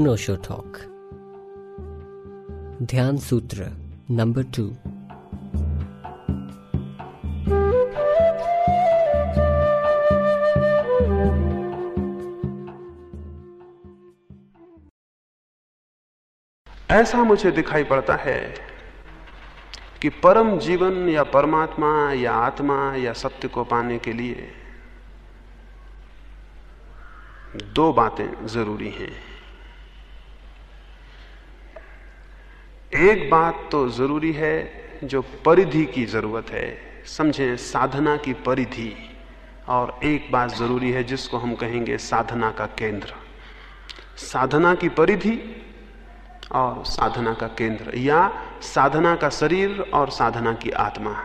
अनोशो talk ध्यान सूत्र number two ऐसा मुझे दिखाई पड़ता है कि परम जीवन या परमात्मा या आत्मा या सत्य को पाने के लिए दो बातें ज़रूरी हैं। एक बात तो ज़रूरी है जो परिधि की ज़रूरत है। समझें, साधना की परिधि। और एक बात ज़रूरी है जिसको हम कहेंगे साधना का केंद्र। साधना की परिधि और साधना का केंद्र। या साधना का शरीर और साधना की आत्मा।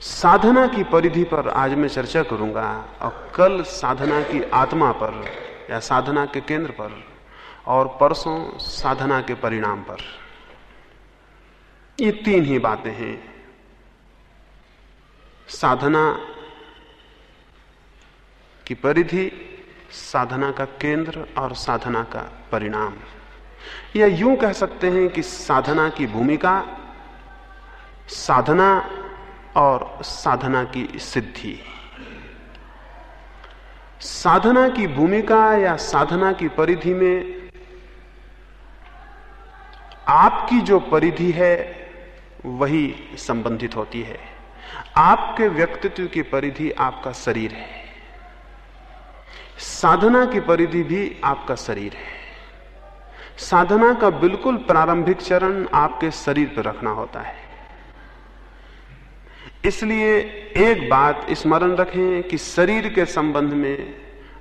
साधना की परिधि पर आज मैं चर्चा करूँगा और कल साधना की आत्मा पर या साधना के केंद्र पर और परसों साधना के परिणाम पर। ये तीन ही बातें हैं। साधना की परिधि, साधना का केंद्र और साधना का परिणाम। या यूँ कह सकते हैं कि साधना की भूमिका, साधना और साधना की सिद्धि। साधना की भूमिका या साधना की परिधि में आपकी जो परिधि है, वही संबंधित होती है। आपके व्यक्तित्व की परिधि आपका शरीर है। साधना की परिधि भी आपका शरीर है। साधना का बिल्कुल प्रारंभिक चरण आपके शरीर पर रखना होता है। इसलिए एक बात स्मरण रखें कि शरीर के संबंध में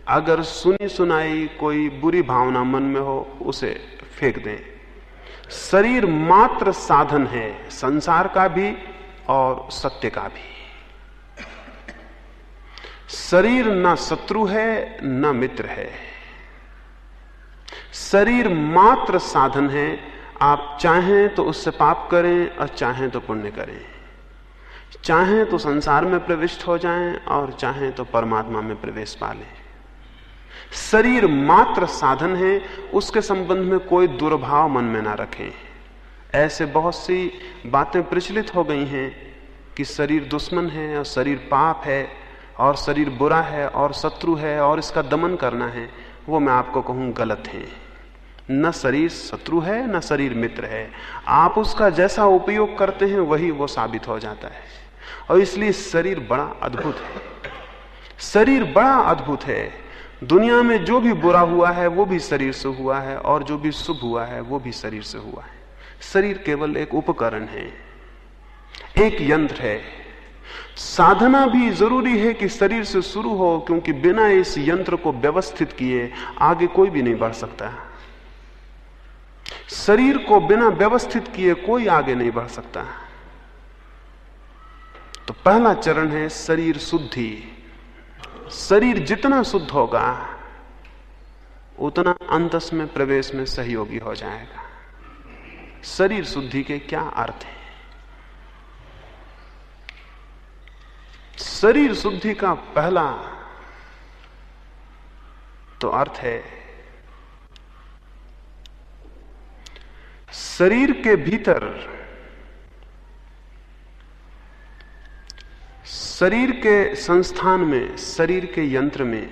अगर सुनी सुनाई कोई बुरी भावना मन में हो, उसे फेंक दें। शरीर मात्र साधन है, संसार का भी और सत्य का भी। शरीर न शत्रु है, न मित्र है। शरीर मात्र साधन है, आप चाहें तो उससे पाप करें और चाहें तो पुण्य करें। चाहें तो संसार में प्रविष्ट हो जाएँ और चाहें तो परमात्मा में प्रवेश पा लें शरीर मात्र साधन है, उसके संबंध में कोई दुर्भाव मन में ना रखें। ऐसे बहुत सी बातें प्रचलित हो गई हैं कि शरीर दुश्मन है, और शरीर पाप है, और शरीर बुरा है, और शत्रु है, और इसका दमन करना है, वो मैं आपको कहूँ गलत है। न शरीर शत्रु है, न शरीर मित्र है। आप उसका जैसा उपयोग करते हैं, वही वो साबित हो जाता है। और इसलिए शरीर बड़ा अद्भुत है। शरीर बड़ा अद्भुत है। दुनिया में जो भी बुरा हुआ है, वो भी शरीर से हुआ है, और जो भी शुभ हुआ है, वो भी शरीर से हुआ है। शरीर केवल एक उपकरण है, एक यंत्र है। साधना भी ज़रूरी है कि शरीर से शुरू हो, क्योंकि बिना इस यंत्र को व्यवस्थित किए आगे कोई भी नहीं बढ़ सकता। शरीर को बिना व्यवस्थित किए कोई आगे नहीं बढ़ सकता। तो पहला चरण है शरीर शुद्धि। शरीर जितना शुद्ध होगा, उतना अंतस में प्रवेश में सहयोगी हो जाएगा। शरीर शुद्धि के क्या अर्थ है? शरीर शुद्धि का पहला तो अर्थ है, शरीर के भीतर शरीर के संस्थान में, शरीर के यंत्र में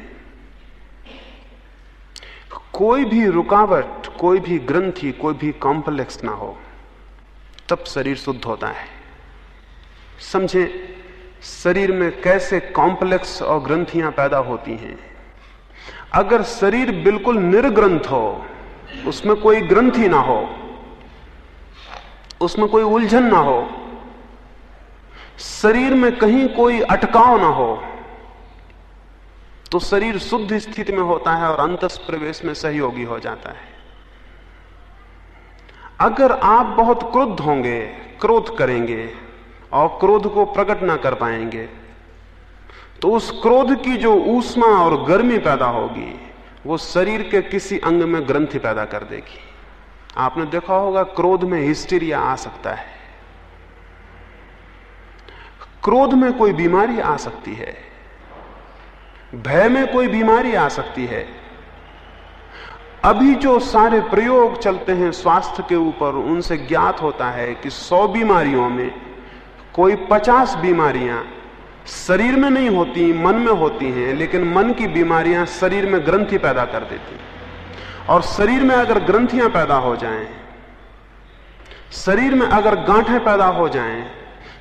कोई भी रुकावट, कोई भी ग्रंथि, कोई भी कॉम्प्लेक्स ना हो, तब शरीर शुद्ध होता है। समझे, शरीर में कैसे कॉम्प्लेक्स और ग्रंथियाँ पैदा होती हैं? अगर शरीर बिल्कुल निर्ग्रंथ हो, उसमें कोई ग्रंथि ना हो, उसमें कोई उलझन ना हो शरीर में कहीं कोई अटकाव ना हो तो शरीर शुद्ध स्थिति में होता है और अंतस प्रवेश में सहयोगी हो जाता है। अगर आप बहुत क्रुद्ध होंगे, क्रोध करेंगे और क्रोध को प्रकट ना कर पाएँगे तो उस क्रोध की जो ऊष्मा और गर्मी पैदा होगी, वो शरीर के किसी अंग में ग्रंथि पैदा कर देगी। आपने देखा होगा, क्रोध में हिस्टीरिया आ सकता है। क्रोध में कोई बीमारी आ सकती है, भय में कोई बीमारी आ सकती है। अभी जो सारे प्रयोग चलते हैं स्वास्थ्य के ऊपर, उनसे ज्ञात होता है कि 100 बीमारियों में कोई 50 बीमारियाँ शरीर में नहीं होती, मन में होती हैं, लेकिन मन की बीमारियाँ शरीर में ग्रंथि पैदा कर देती और शरीर में अगर ग्रंथियाँ पैदा हो जाएँ, शरीर में अगर गांठें पैदा हो जाएँ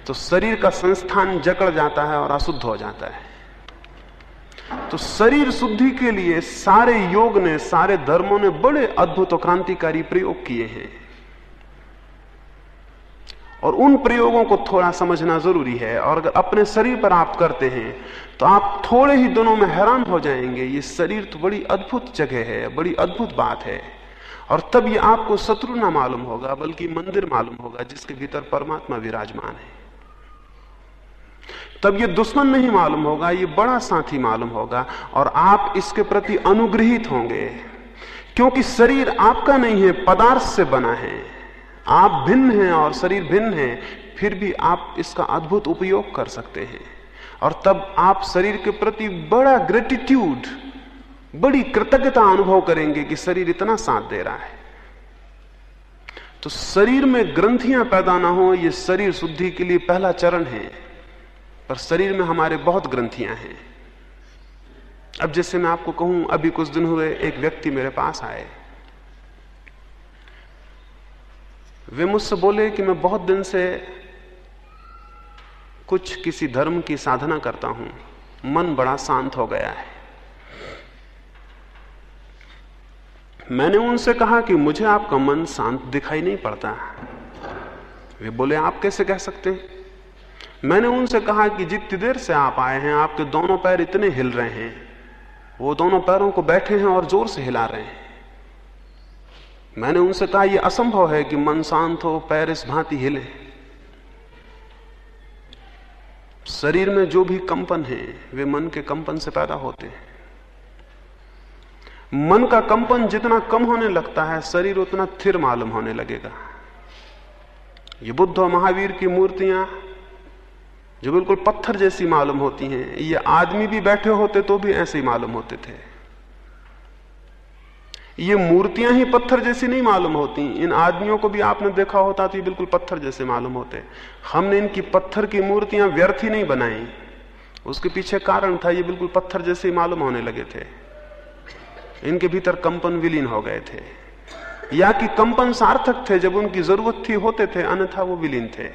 तो शरीर का संस्थान जकड़ जाता है और अशुद्ध हो जाता है। तो शरीर शुद्धि के लिए सारे योग ने, सारे धर्मों ने बड़े अद्भुत और क्रांतिकारी प्रयोग किए हैं। और उन प्रयोगों को थोड़ा समझना ज़रूरी है। और अगर अपने शरीर पर आप करते हैं तो आप थोड़े ही दिनों में हैरान हो जाएँगे, ये शरीर तो बड़ी अद्भुत जगह है, बड़ी अद्भुत बात है। और तब ये आपको शत्रु ना मालूम होगा, बल्कि मंदिर मालूम होगा, जिसके भीतर परमात्मा विराजमान है। तब ये दुश्मन नहीं मालूम होगा, ये बड़ा साथी मालूम होगा और आप इसके प्रति अनुग्रहित होंगे। क्योंकि शरीर आपका नहीं है, पदार्थ से बना है। आप भिन्न हैं और शरीर भिन्न है, फिर भी आप इसका अद्भुत उपयोग कर सकते हैं। और तब आप शरीर के प्रति बड़ा ग्रेटिट्यूड बड़ी कृतज्ञता अनुभव करेंगे कि शरीर इतना साथ दे रहा है। तो शरीर में ग्रंथियाँ पैदा ना हो यह शरीर शुद्धि के लिए पहला चरण है। पर शरीर में हमारे बहुत ग्रंथियाँ हैं। अब जैसे मैं आपको कहूँ, अभी कुछ दिन हुए, एक व्यक्ति मेरे पास आए। वे मुझसे बोले कि मैं बहुत दिन से कुछ किसी धर्म की साधना करता हूँ। मन बड़ा शांत हो गया है। मैंने उनसे कहा कि मुझे आपका मन शांत दिखाई नहीं पड़ता। वे बोले, आप कैसे कह सकते हैं? मैंने उनसे कहा कि जितनी देर से आप आए हैं, आपके दोनों पैर इतने हिल रहे हैं। वो दोनों पैरों को बैठे हैं और ज़ोर से हिला रहे हैं। मैंने उनसे कहा यह असंभव है कि मन शांत हो, पैर इस भांति हिले शरीर में जो भी कंपन है, वे मन के कंपन से पैदा होते हैं। मन का कंपन जितना कम होने लगता है, शरीर उतना थिर मालूम होने लगेगा। ये बुद्ध और महावीर की मूर्तियाँ जो बिल्कुल पत्थर जैसी मालूम होती हैं। ये आदमी भी बैठे होते तो भी ऐसे ही मालूम होते थे। ये मूर्तियाँ ही पत्थर जैसी नहीं मालूम होती। इन आदमियों को भी आपने देखा होता तो ये बिल्कुल पत्थर जैसे मालूम होते। हमने इनकी पत्थर की मूर्तियाँ व्यर्थ ही नहीं बनाई। उसके पीछे कारण था, ये बिल्कुल पत्थर जैसे मालूम होने लगे थे। इनके भीतर कंपन विलीन हो गए थे। या कि कंपन सार्थक थे, जब उनकी ज़रूरत थी होते थे, अन्यथा वो विलीन थे।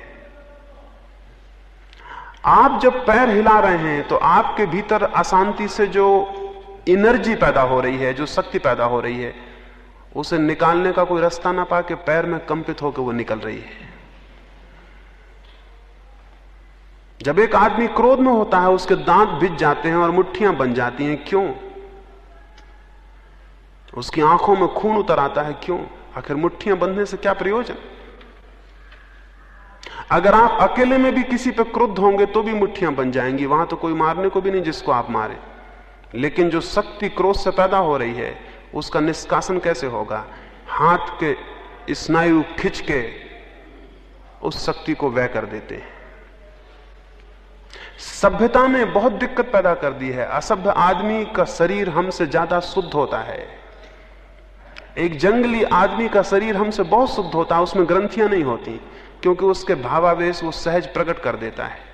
आप जब पैर हिला रहे हैं तो आपके भीतर अशांति से जो एनर्जी पैदा हो रही है, जो शक्ति पैदा हो रही है, उसे निकालने का कोई रास्ता ना पा के पैर में कंपित होकर वो निकल रही है। जब एक आदमी क्रोध में होता है, उसके दांत भिज जाते हैं और मुट्ठियाँ बन जाती हैं, क्यों? उसकी आँखों में खून उतर आता है, क्यों? आखिर मुट्ठियाँ बंधने से क्या प्रयोजन? अगर आप अकेले में भी किसी पर क्रुद्ध होंगे तो भी मुट्ठियाँ बन जाएँगी, वहाँ तो कोई मारने को भी नहीं जिसको आप मारे। लेकिन जो शक्ति क्रोध से पैदा हो रही है, उसका निष्कासन कैसे होगा? हाथ के स्नायु खिंच के उस शक्ति को वह कर देते हैं। सभ्यता ने बहुत दिक्कत पैदा कर दी है। असभ्य आदमी का शरीर हमसे ज़्यादा शुद्ध होता है। एक जंगली आदमी का शरीर हमसे बहुत शुद्ध होता है, उसमें ग्रंथियाँ नहीं होती। क्योंकि उसके भावावेश वो सहज प्रकट कर देता है।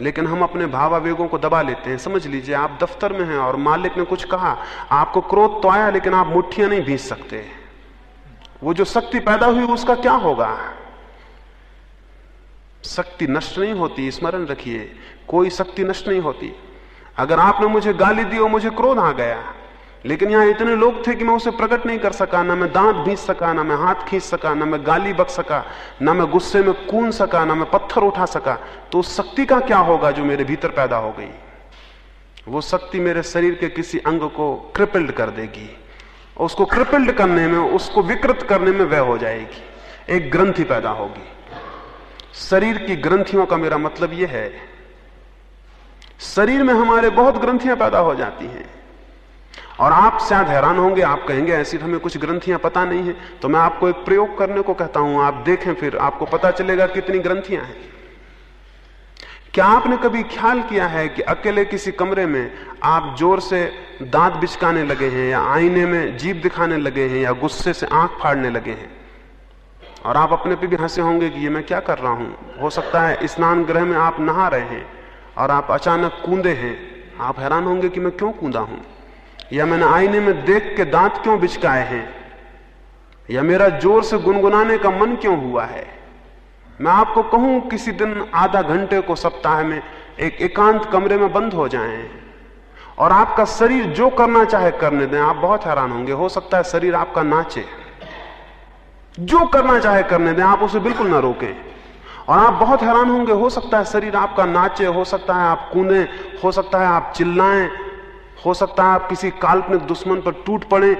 लेकिन हम अपने भावावेगों को दबा लेते हैं। समझ लीजिए, आप दफ्तर में हैं और मालिक ने कुछ कहा। आपको क्रोध तो आया, लेकिन आप मुठ्ठियाँ नहीं भीज सकते। वो जो शक्ति पैदा हुई, उसका क्या होगा? शक्ति नष्ट नहीं होती, स्मरण रखिए। कोई शक्ति नष्ट नहीं होती। अगर आपने मुझे गाली दी और मुझे क्रोध आ गया लेकिन यहाँ इतने लोग थे कि मैं उसे प्रकट नहीं कर सका, ना मैं दांत भीज सका, ना मैं हाथ खींच सका, ना मैं गाली बक सका, ना मैं गुस्से में कून सका, ना मैं पत्थर उठा सका। तो उस शक्ति का क्या होगा जो मेरे भीतर पैदा हो गई? वो शक्ति मेरे शरीर के किसी अंग को क्रिपल्ड कर देगी और उसको क्रिपल्ड करने में, उसको विकृत करने में वह हो जाएगी। एक ग्रंथि पैदा होगी। शरीर की ग्रंथियों का मेरा मतलब यह है, शरीर में हमारे बहुत ग्रंथियाँ पैदा हो जाती हैं। और आप शायद हैरान होंगे, आप कहेंगे, ऐसी तो हमें कुछ ग्रंथियाँ पता नहीं है। तो मैं आपको एक प्रयोग करने को कहता हूँ, आप देखें फिर, आपको पता चलेगा कितनी ग्रंथियाँ हैं। क्या आपने कभी ख्याल किया है कि अकेले किसी कमरे में आप ज़ोर से दांत बिचकाने लगे हैं, या आईने में जीप दिखाने लगे हैं, या गुस्से से आँख फाड़ने लगे हैं? और आप अपने पे भी हंसे होंगे कि ये मैं क्या कर रहा हूँ? हो सकता है स्नान ग्रह में आप नहा रहे हैं और आप अचानक कूदे हैं। आप हैरान होंगे कि मैं क्यों कूदा हूँ? या मैंने आईने में देख के दांत क्यों बिचकाए हैं? या मेरा ज़ोर से गुनगुनाने का मन क्यों हुआ है? मैं आपको कहूँ, किसी दिन आधा घंटे को सप्ताह में एक एकांत कमरे में बंद हो जाएँ। और आपका शरीर जो करना चाहे करने दें। आप बहुत हैरान होंगे, हो सकता है शरीर आपका नाचे। जो करना चाहे करने दें, आप उसे बिल्कुल ना रोकें। और आप बहुत हैरान होंगे, हो सकता है शरीर आपका नाचे, हो सकता है आप कूदें, हो सकता है आप चिल्लाएँ हो सकता है आप किसी काल्पनिक दुश्मन पर टूट पड़े,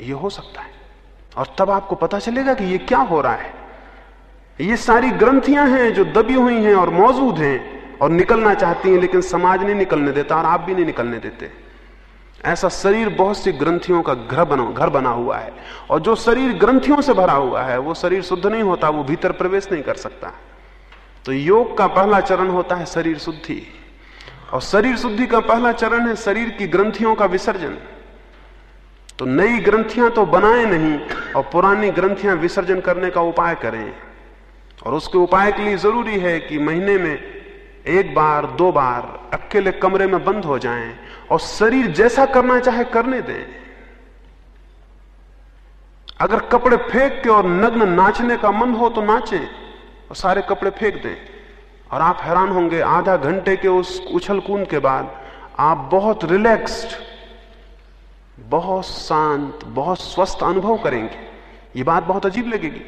ये हो सकता है। और तब आपको पता चलेगा कि ये क्या हो रहा है। ये सारी ग्रंथियाँ हैं जो दबी हुई हैं और मौजूद हैं और निकलना चाहती हैं, लेकिन समाज नहीं निकलने देता और आप भी नहीं निकलने देते। ऐसा शरीर बहुत सी ग्रंथियों का घर बना घर बना हुआ है। और जो शरीर ग्रंथियों से भरा हुआ है, वो शरीर शुद्ध नहीं होता, वो भीतर प्रवेश नहीं कर सकता। तो योग का पहला चरण होता है शरीर शुद्धि। और शरीर शुद्धि का पहला चरण है शरीर की ग्रंथियों का विसर्जन। तो नई ग्रंथियाँ तो बनाए नहीं, और पुरानी ग्रंथियाँ विसर्जन करने का उपाय करें। और उसके उपाय के लिए ज़रूरी है कि महीने में एक बार, दो बार अकेले कमरे में बंद हो जाएँ और शरीर जैसा करना चाहे करने दें। अगर कपड़े फेंक के और नग्न नाचने का मन हो तो नाचें और सारे कपड़े फेंक दें। और आप हैरान होंगे, आधा घंटे के उस उछल कूद के बाद आप बहुत रिलैक्स्ड बहुत शांत, बहुत स्वस्थ अनुभव करेंगे। ये बात बहुत अजीब लगेगी।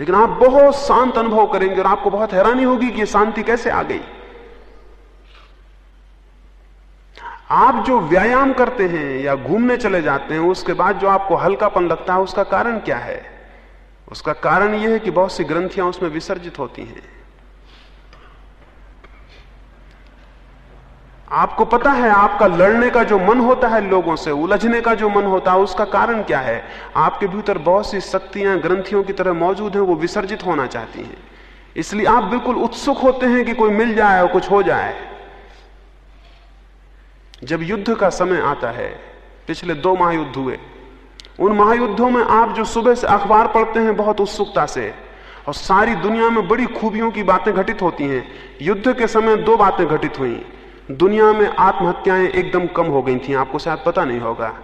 लेकिन आप बहुत शांत अनुभव करेंगे और आपको बहुत हैरानी होगी कि ये शांति कैसे आ गई। आप जो व्यायाम करते हैं या घूमने चले जाते हैं, उसके बाद जो आपको हल्कापन लगता है, उसका कारण क्या है? उसका कारण यह है कि बहुत सी ग्रंथियाँ उसमें विसर्जित होती हैं। आपको पता है, आपका लड़ने का जो मन होता है, लोगों से उलझने का जो मन होता है, उसका कारण क्या है? आपके भीतर बहुत सी शक्तियाँ, ग्रंथियों की तरह मौजूद हैं, वो विसर्जित होना चाहती हैं। इसलिए आप बिल्कुल उत्सुक होते हैं कि कोई मिल जाए और कुछ हो जाए। जब युद्ध का समय आता है, पिछले दो महायुद्ध हुए, उन महायुद्धों में आप जो सुबह से अखबार पढ़ते हैं, बहुत उत्सुकता से, और सारी दुनिया में बड़ी खूबियों की बातें घटित होती हैं। युद्ध के समय दो बातें घटित हुई। दुनिया में आत्महत्याएँ एकदम कम हो गई थी, आपको शायद पता नहीं होगा।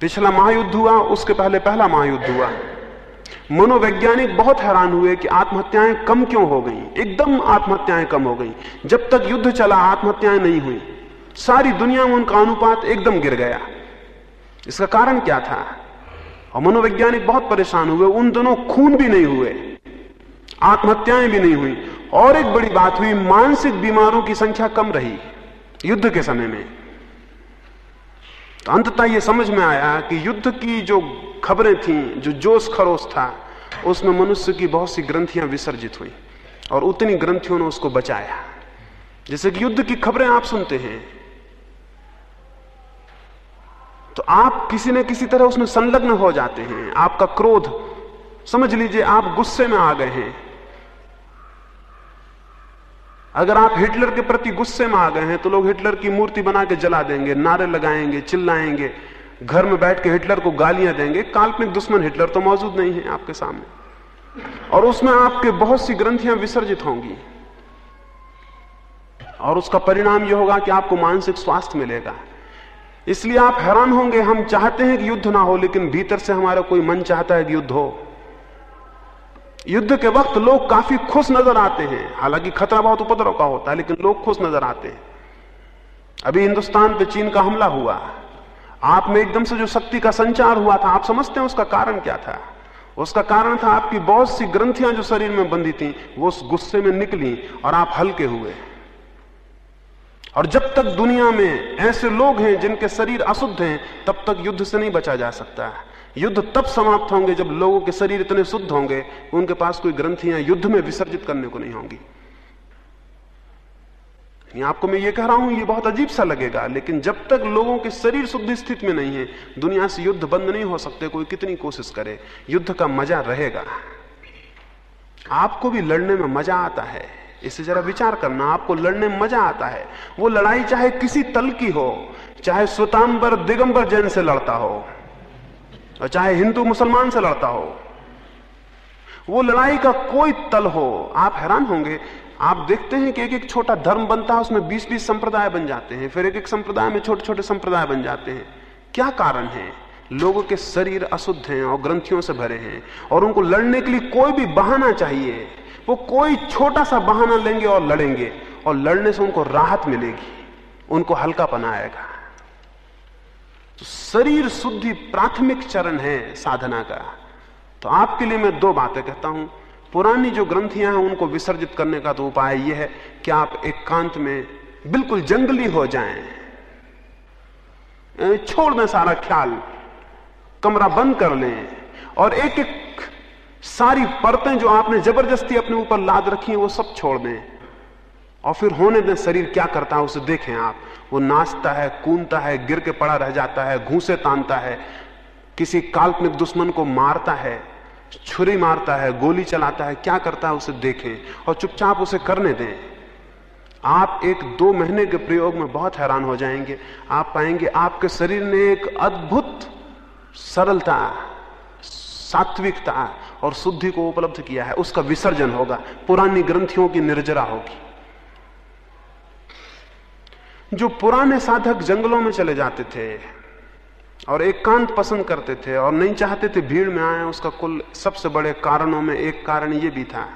पिछला महायुद्ध हुआ, उसके पहले पहला महायुद्ध हुआ। मनोवैज्ञानिक बहुत हैरान हुए कि आत्महत्याएँ कम क्यों हो गई, एकदम आत्महत्याएँ कम हो गई। जब तक युद्ध चला, आत्महत्याएँ नहीं हुई। सारी दुनिया में उनका अनुपात एकदम गिर गया। इसका कारण क्या था? और मनोवैज्ञानिक बहुत परेशान हुए, उन दोनों खून भी नहीं हुए, आत्महत्याएँ भी नहीं हुई। और एक बड़ी बात हुई, मानसिक बीमारों की संख्या कम रही। युद्ध के समय में। तो अंततः यह समझ में आया कि युद्ध की जो खबरें थी, जो जोश खरोश था, उसमें मनुष्य की बहुत सी ग्रंथियाँ विसर्जित हुई और उतनी ग्रंथियों ने उसको बचाया। जैसे कि युद्ध की खबरें आप सुनते हैं। तो आप किसी न किसी तरह उसमें संलग्न हो जाते हैं। आपका क्रोध, समझ लीजिए, आप गुस्से में आ गए हैं। अगर आप हिटलर के प्रति गुस्से में आ गए हैं तो लोग हिटलर की मूर्ति बना के जला देंगे, नारे लगाएँगे, चिल्लाएँगे, घर में बैठ के हिटलर को गालियाँ देंगे। काल्पनिक दुश्मन हिटलर तो मौजूद नहीं है आपके सामने। और उसमें आपके बहुत सी ग्रंथियाँ विसर्जित होंगी। और उसका परिणाम यह होगा कि आपको मानसिक स्वास्थ्य मिलेगा। इसलिए आप हैरान होंगे, हम चाहते हैं कि युद्ध ना हो, लेकिन भीतर से हमारा कोई मन चाहता है कि युद्ध हो। युद्ध के वक्त लोग काफ़ी खुश नज़र आते हैं। हालाँकि खतरा बहुत उपद्रव का होता है, लेकिन लोग खुश नज़र आते हैं। अभी हिंदुस्तान पे चीन का हमला हुआ। आप में एकदम से जो शक्ति का संचार हुआ था, आप समझते हैं उसका कारण क्या था? उसका कारण था आपकी बहुत सी ग्रंथियाँ जो शरीर में बंधी थी, वो उस गुस्से में निकली और आप हल्के हुए। और जब तक दुनिया में ऐसे लोग हैं जिनके शरीर अशुद्ध हैं, तब तक युद्ध से नहीं बचा जा सकता। युद्ध तब समाप्त होंगे जब लोगों के शरीर इतने शुद्ध होंगे, उनके पास कोई ग्रंथियाँ युद्ध में विसर्जित करने को नहीं होंगी। आपको मैं ये कह रहा हूँ, ये बहुत अजीब सा लगेगा, लेकिन जब तक लोगों के शरीर शुद्ध स्थिति में नहीं है, दुनिया से युद्ध बंद नहीं हो सकते, कोई कितनी कोशिश करे, युद्ध का मज़ा रहेगा। आपको भी लड़ने में मज़ा आता है। इसे जरा विचार करना, आपको लड़ने में मज़ा आता है। वो लड़ाई चाहे किसी तल की हो, चाहे स्वतांबर दिगंबर जैन से लड़ता हो और चाहे हिंदू मुसलमान से लड़ता हो, वो लड़ाई का कोई तल हो, आप हैरान होंगे। आप देखते हैं कि एक एक छोटा धर्म बनता है, उसमें बीस बीस संप्रदाय बन जाते हैं, फिर एक एक संप्रदाय में छोटे छोटे संप्रदाय बन जाते हैं। क्या कारण है? लोगों के शरीर अशुद्ध हैं और ग्रंथियों से भरे हैं, और उनको लड़ने के लिए कोई भी बहाना चाहिए। वो कोई छोटा सा बहाना लेंगे और लड़ेंगे, और लड़ने से उनको राहत मिलेगी, उनको हल्का तो शरीर शुद्धि प्राथमिक चरण है साधना का। तो आपके लिए मैं दो बातें कहता हूँ। पुरानी जो ग्रंथियाँ हैं, उनको विसर्जित करने का तो उपाय यह है कि आप एकांत एक में बिल्कुल जंगली हो जाएँ। छोड़ दें सारा ख्याल। कमरा बंद कर लें। और एक एक सारी परतें जो आपने ज़बरदस्ती अपने ऊपर लाद रखी हैं, वो सब छोड़ दें। और फिर होने दें, शरीर क्या करता है उसे देखें आप। वो नाचता है, कूदता है, गिर के पड़ा रह जाता है, घूसे तानता है। किसी काल्पनिक दुश्मन को मारता है, छुरी मारता है, गोली चलाता है, क्या करता है उसे देखें और चुपचाप उसे करने दें। आप एक दो महीने के प्रयोग में बहुत हैरान हो जाएँगे। आप पाएँगे आपके शरीर ने एक अद्भुत सरलता, सात्विकता और शुद्धि को उपलब्ध किया है। उसका विसर्जन होगा, पुरानी ग्रंथियों की निर्जरा होगी। जो पुराने साधक जंगलों में चले जाते थे और एकांत एक पसंद करते थे और नहीं चाहते थे भीड़ में आए, उसका कुल सबसे बड़े कारणों में एक कारण यह भी था।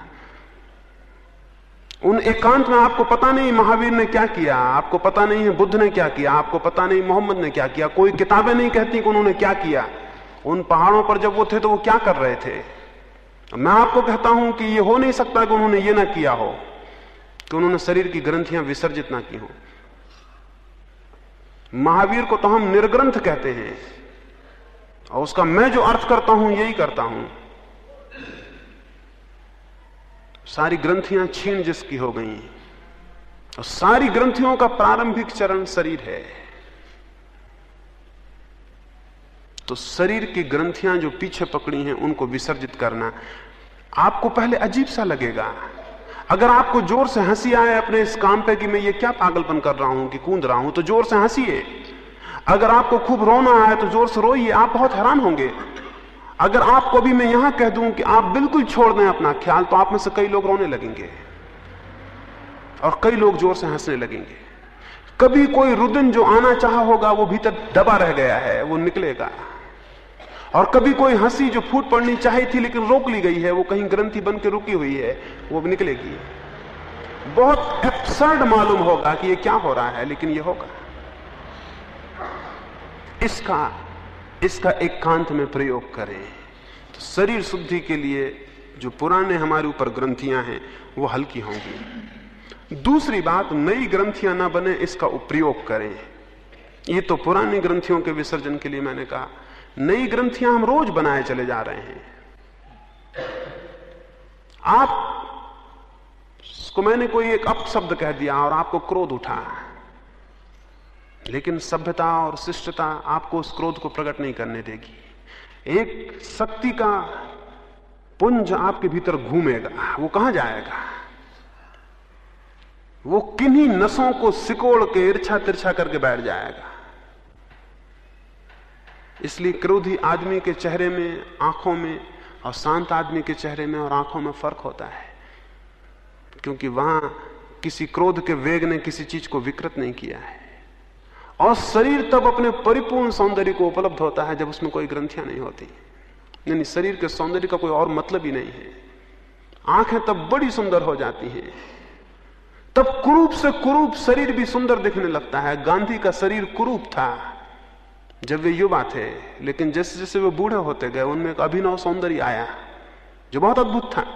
उन एकांत में आपको पता नहीं महावीर ने क्या किया, आपको पता नहीं है बुद्ध ने क्या किया, आपको पता नहीं मोहम्मद ने क्या किया, कोई किताबें नहीं कहती कि उन्होंने क्या किया। उन पहाड़ों पर जब वो थे तो वो क्या कर रहे थे? मैं आपको कहता हूँ कि ये हो नहीं सकता कि उन्होंने ये ना किया हो, कि उन्होंने शरीर की ग्रंथियाँ विसर्जित ना की हो। महावीर को तो हम निर्ग्रंथ कहते हैं। और उसका मैं जो अर्थ करता हूँ, यही करता हूँ। सारी ग्रंथियाँ छीन जिसकी हो गई और सारी ग्रंथियों का प्रारंभिक चरण शरीर है। तो शरीर की ग्रंथियाँ जो पीछे पकड़ी हैं, उनको विसर्जित करना आपको पहले अजीब सा लगेगा। अगर आपको ज़ोर से हँसी आए अपने इस काम पे कि मैं ये क्या पागलपन कर रहा हूँ, कि कूद रहा हूँ तो ज़ोर से हंसीए। अगर आपको खूब रोना आए तो ज़ोर से रोइए, आप बहुत हैरान होंगे। अगर आपको भी मैं यहाँ कह दूँ कि आप बिल्कुल छोड़ दें अपना ख्याल तो आप में से कई लोग रोने लगेंगे। और कई लोग ज़ोर से हंसने लगेंगे। कभी कोई रुदन जो आना चाहा होगा, वो भीतर दबा रह गया है, वो निकलेगा। और कभी कोई हँसी जो फूट पड़नी चाहिए थी लेकिन रोक ली गई है, वो कहीं ग्रंथि बन के रुकी हुई है, वो भी निकलेगी। बहुत एब्सर्ड मालूम होगा कि ये क्या हो रहा है, लेकिन ये होगा। इसका इसका एकांत में प्रयोग करें। तो शरीर शुद्धि के लिए जो पुराने हमारे ऊपर ग्रंथियाँ हैं, वो हल्की होंगी। दूसरी बात, नई ग्रंथियाँ ना बने, इसका उपयोग करें। ये तो पुरानी ग्रंथियों के विसर्जन के लिए मैंने कहा। नई ग्रंथियाँ हम रोज बनाए चले जा रहे हैं। आप को मैंने कोई एक अपशब्द कह दिया और आपको क्रोध उठा। लेकिन सभ्यता और शिष्टता आपको उस क्रोध को प्रकट नहीं करने देगी। एक शक्ति का पुंज आपके भीतर घूमेगा, वो कहाँ जाएगा? वो किन्हीं नसों को सिकोड़ के इर्छा तिरछा करके बैठ जाएगा। इसलिए क्रोधी आदमी के चेहरे में, आँखों में और शांत आदमी के चेहरे में और आँखों में फ़र्क होता है। क्योंकि वहाँ किसी क्रोध के वेग ने किसी चीज़ को विकृत नहीं किया है। और शरीर तब अपने परिपूर्ण सौंदर्य को उपलब्ध होता है जब उसमें कोई ग्रंथियाँ नहीं होती। यानी शरीर के सौंदर्य का कोई और मतलब ही नहीं है। आँखें तब बड़ी सुंदर हो जाती हैं। तब कुरूप से कुरूप शरीर भी सुंदर दिखने लगता है। गांधी का शरीर कुरूप था। जब वे युवा थे, लेकिन जैसे जैसे वे बूढ़े होते गए, उनमें एक अभिनव सौंदर्य आया, जो बहुत अद्भुत था।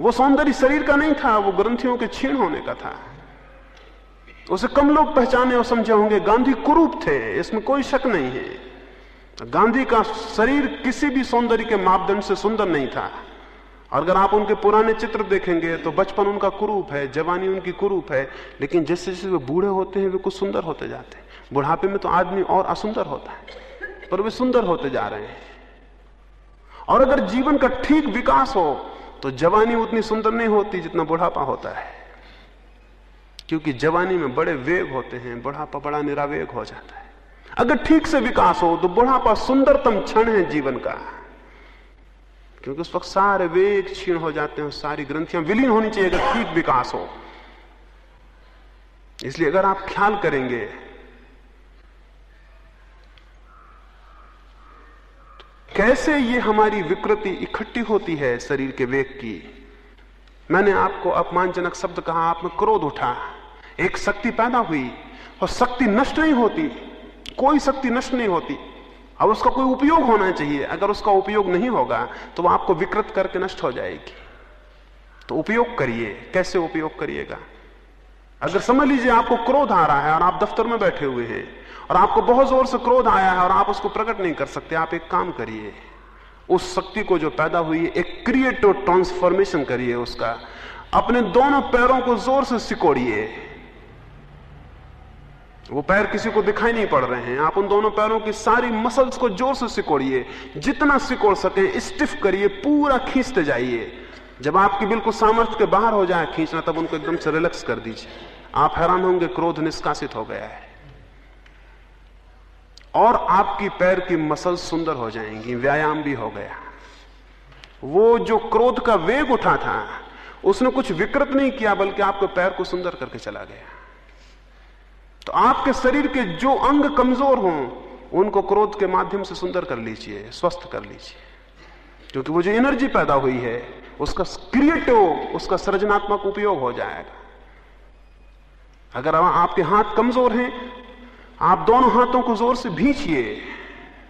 वो सौंदर्य शरीर का नहीं था, वो ग्रंथियों के छीण होने का था। उसे कम लोग पहचाने और समझे होंगे, गांधी कुरूप थे, इसमें कोई शक नहीं है। गांधी का शरीर किसी भी सौंदर्य के मापदंड से सुंदर नहीं था। और अगर आप उनके पुराने चित्र देखेंगे तो बचपन उनका कुरूप है, जवानी उनकी कुरूप है, लेकिन जैसे जैसे वे बूढ़े होते हैं, वे कुछ सुंदर होते जाते हैं। बुढ़ापे में तो आदमी और असुंदर होता है, पर वे सुंदर होते जा रहे हैं। और अगर जीवन का ठीक विकास हो तो जवानी उतनी सुंदर नहीं होती जितना बुढ़ापा होता है। क्योंकि जवानी में बड़े वेग होते हैं, बुढ़ापा बड़ा निरावेग हो जाता है। अगर ठीक से विकास हो तो बुढ़ापा सुंदरतम क्षण है जीवन का। क्योंकि उस वक्त सारे वेग क्षीण हो जाते हैं सारी ग्रंथियाँ विलीन होनी चाहिए, अगर ठीक विकास हो। इसलिए अगर आप ख्याल करेंगे कैसे ये हमारी विकृति इकट्ठी होती है शरीर के वेग की? मैंने आपको अपमानजनक शब्द कहा, आप में क्रोध उठा। एक शक्ति पैदा हुई और शक्ति नष्ट नहीं होती, कोई शक्ति नष्ट नहीं होती। अब उसका कोई उपयोग होना चाहिए। अगर उसका उपयोग नहीं होगा तो वह आपको विकृत करके नष्ट हो जाएगी। तो उपयोग करिए। कैसे उपयोग करिएगा? अगर समझ लीजिए आपको क्रोध आ रहा है और आप दफ्तर में बैठे हुए हैं, और आपको बहुत ज़ोर से क्रोध आया है और आप उसको प्रकट नहीं कर सकते, आप एक काम करिए। उस शक्ति को जो पैदा हुई है एक क्रिएटिव ट्रांसफॉर्मेशन करिए उसका। अपने दोनों पैरों को ज़ोर से सिकोड़िए। वो पैर किसी को दिखाई नहीं पड़ रहे हैं। आप उन दोनों पैरों की सारी मसल्स को ज़ोर से सिकोड़िए। जितना सिकोड़ सके स्टिफ करिए, पूरा खींचते जाइए। जब आपकी बिल्कुल सामर्थ्य के बाहर हो जाए खींचना, तब उनको एकदम से रिलैक्स कर दीजिए। आप हैरान होंगे, क्रोध निष्कासित हो गया है। और आपकी पैर की मसल सुंदर हो जाएँगी, व्यायाम भी हो गया। वो जो क्रोध का वेग उठा था, उसने कुछ विकृत नहीं किया, बल्कि आपके पैर को सुंदर करके चला गया। तो आपके शरीर के जो अंग कमज़ोर हों, उनको क्रोध के माध्यम से सुंदर कर लीजिए, स्वस्थ कर लीजिए। क्योंकि वो जो एनर्जी पैदा हुई है, उसका क्रिएटिव, उसका सृजनात्मक उपयोग हो जाएगा। अगर आपके हाथ कमज़ोर हैं, आप दोनों हाथों को ज़ोर से भींचिए।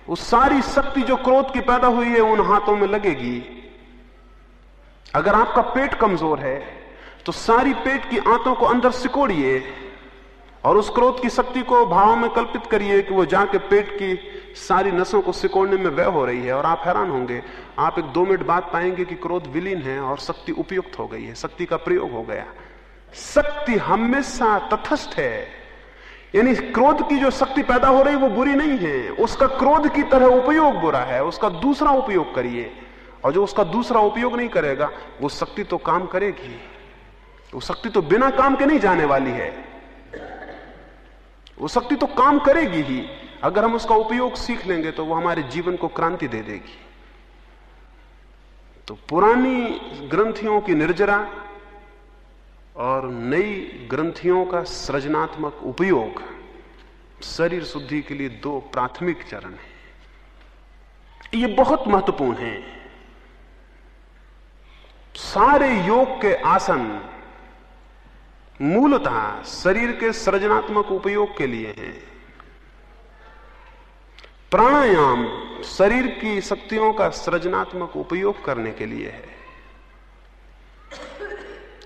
उस सारी शक्ति जो क्रोध की पैदा हुई है, उन हाथों में लगेगी। अगर आपका पेट कमज़ोर है तो सारी पेट की आंतों को अंदर सिकोड़िए। और उस क्रोध की शक्ति को भाव में कल्पित करिए कि वो जाके पेट की सारी नसों को सिकोड़ने में व्यय हो रही है और आप हैरान होंगे। आप एक दो मिनट बाद पाएँगे कि क्रोध विलीन है और शक्ति उपयुक्त हो गई है, शक्ति का प्रयोग हो गया। शक्ति हमेशा तथस्थ है। यानी क्रोध की जो शक्ति पैदा हो रही, वो बुरी नहीं है। उसका क्रोध की तरह उपयोग बुरा है, उसका दूसरा उपयोग करिए। और जो उसका दूसरा उपयोग नहीं करेगा, वो शक्ति तो काम करेगी। वो शक्ति तो बिना काम के नहीं जाने वाली है। वो शक्ति तो काम करेगी ही। अगर हम उसका उपयोग सीख लेंगे तो वो हमारे जीवन को क्रांति दे देगी। तो पुरानी ग्रंथियों की निर्जरा और नई ग्रंथियों का सृजनात्मक उपयोग शरीर शुद्धि के लिए दो प्राथमिक चरण है। ये बहुत महत्वपूर्ण है। सारे योग के आसन मूलतः शरीर के सृजनात्मक उपयोग के लिए हैं। प्राणायाम शरीर की शक्तियों का सृजनात्मक उपयोग करने के लिए है।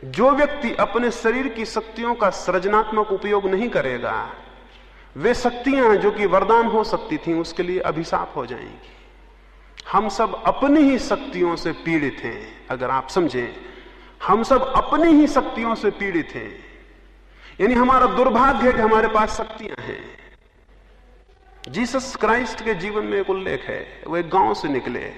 जो व्यक्ति अपने शरीर की शक्तियों का सृजनात्मक उपयोग नहीं करेगा, वे शक्तियाँ जो कि वरदान हो सकती थी, उसके लिए अभिशाप हो जाएँगी। हम सब अपनी ही शक्तियों से पीड़ित हैं, अगर आप समझें। हम सब अपनी ही शक्तियों से पीड़ित हैं। यानी हमारा दुर्भाग्य है कि हमारे पास शक्तियाँ हैं। जीसस क्राइस्ट के जीवन में एक उल्लेख है, वो एक गाँव से निकले।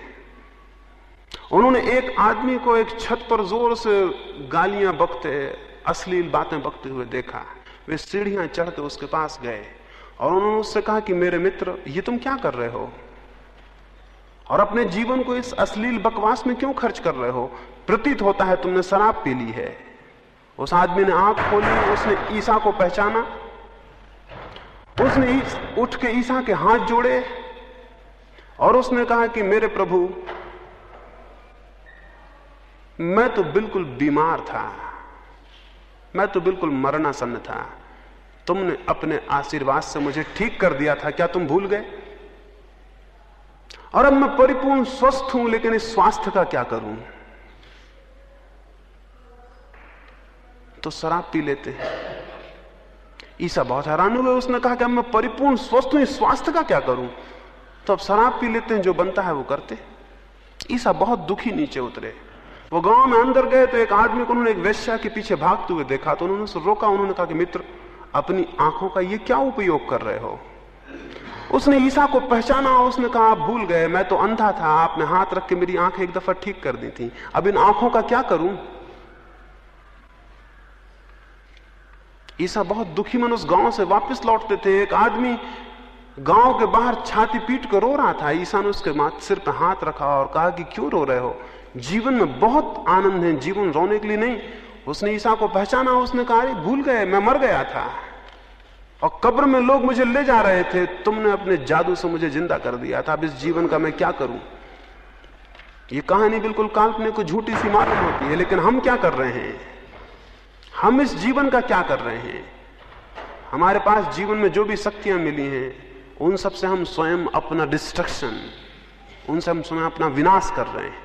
उन्होंने एक आदमी को एक छत पर ज़ोर से गालियाँ बकते, अश्लील बातें बकते हुए देखा। वे सीढ़ियाँ चढ़ के उसके पास गए और उन्होंने उससे कहा कि मेरे मित्र, ये तुम क्या कर रहे हो? और अपने जीवन को इस अश्लील बकवास में क्यों खर्च कर रहे हो? प्रतीत होता है, तुमने शराब पी ली है। उस आदमी ने आँख खोली, उसने ईसा को पहचाना। उसने उठ के ईसा के हाथ जोड़े और उसने कहा कि मेरे प्रभु, मैं तो बिल्कुल बीमार था। मैं तो बिल्कुल मरणासन्न था। तुमने अपने आशीर्वाद से मुझे ठीक कर दिया था। क्या तुम भूल गए? और अब मैं परिपूर्ण स्वस्थ हूँ, लेकिन इस स्वास्थ्य का क्या करूँ? तो शराब पी लेते हैं। ईसा बहुत हैरान हुए उसने कहा कि मैं परिपूर्ण स्वस्थ हूँ स्वास्थ्य का क्या करूँ? तो अब शराब पी लेते हैं, जो बनता है वो करते ईसा बहुत दुखी नीचे उतरे। वो गाँव में अंदर गए तो एक आदमी को उन्होंने एक वेश्या के पीछे भागते हुए देखा। तो उन्होंने उसे रोका, उन्होंने कहा कि, मित्र, अपनी आँखों का ये क्या उपयोग कर रहे हो? उसने ईसा को पहचाना और उसने कहा, आप भूल गए, मैं तो अंधा था। आपने हाथ रख के मेरी आँखें एक दफ़ा ठीक कर दी थी। अब इन आँखों का क्या करूँ? ईसा बहुत दुखी मन उस गाँव से वापस लौटते थे। एक आदमी गाँव के बाहर छाती पीट कर रो रहा था। ईसा ने उसके माथ सिर पर हाथ रखा और कहा कि क्यों रो रहे हो? जीवन में बहुत आनंद है, जीवन रोने के लिए नहीं। उसने ईसा को पहचाना, उसने कहा, अरे, भूल गए, मैं मर गया था। और कब्र में लोग मुझे ले जा रहे थे। तुमने अपने जादू से मुझे ज़िंदा कर दिया था। अब इस जीवन का मैं क्या करूँ? ये कहानी बिल्कुल काल्पनिक को झूठी सी मालूम होती है, लेकिन हम क्या कर रहे हैं? हम इस जीवन का क्या कर रहे हैं? हमारे पास जीवन में जो भी शक्तियाँ मिली हैं, उन सबसे हम स्वयं अपना डिस्ट्रक्शन उनसे हम स्वयं अपना विनाश कर रहे हैं।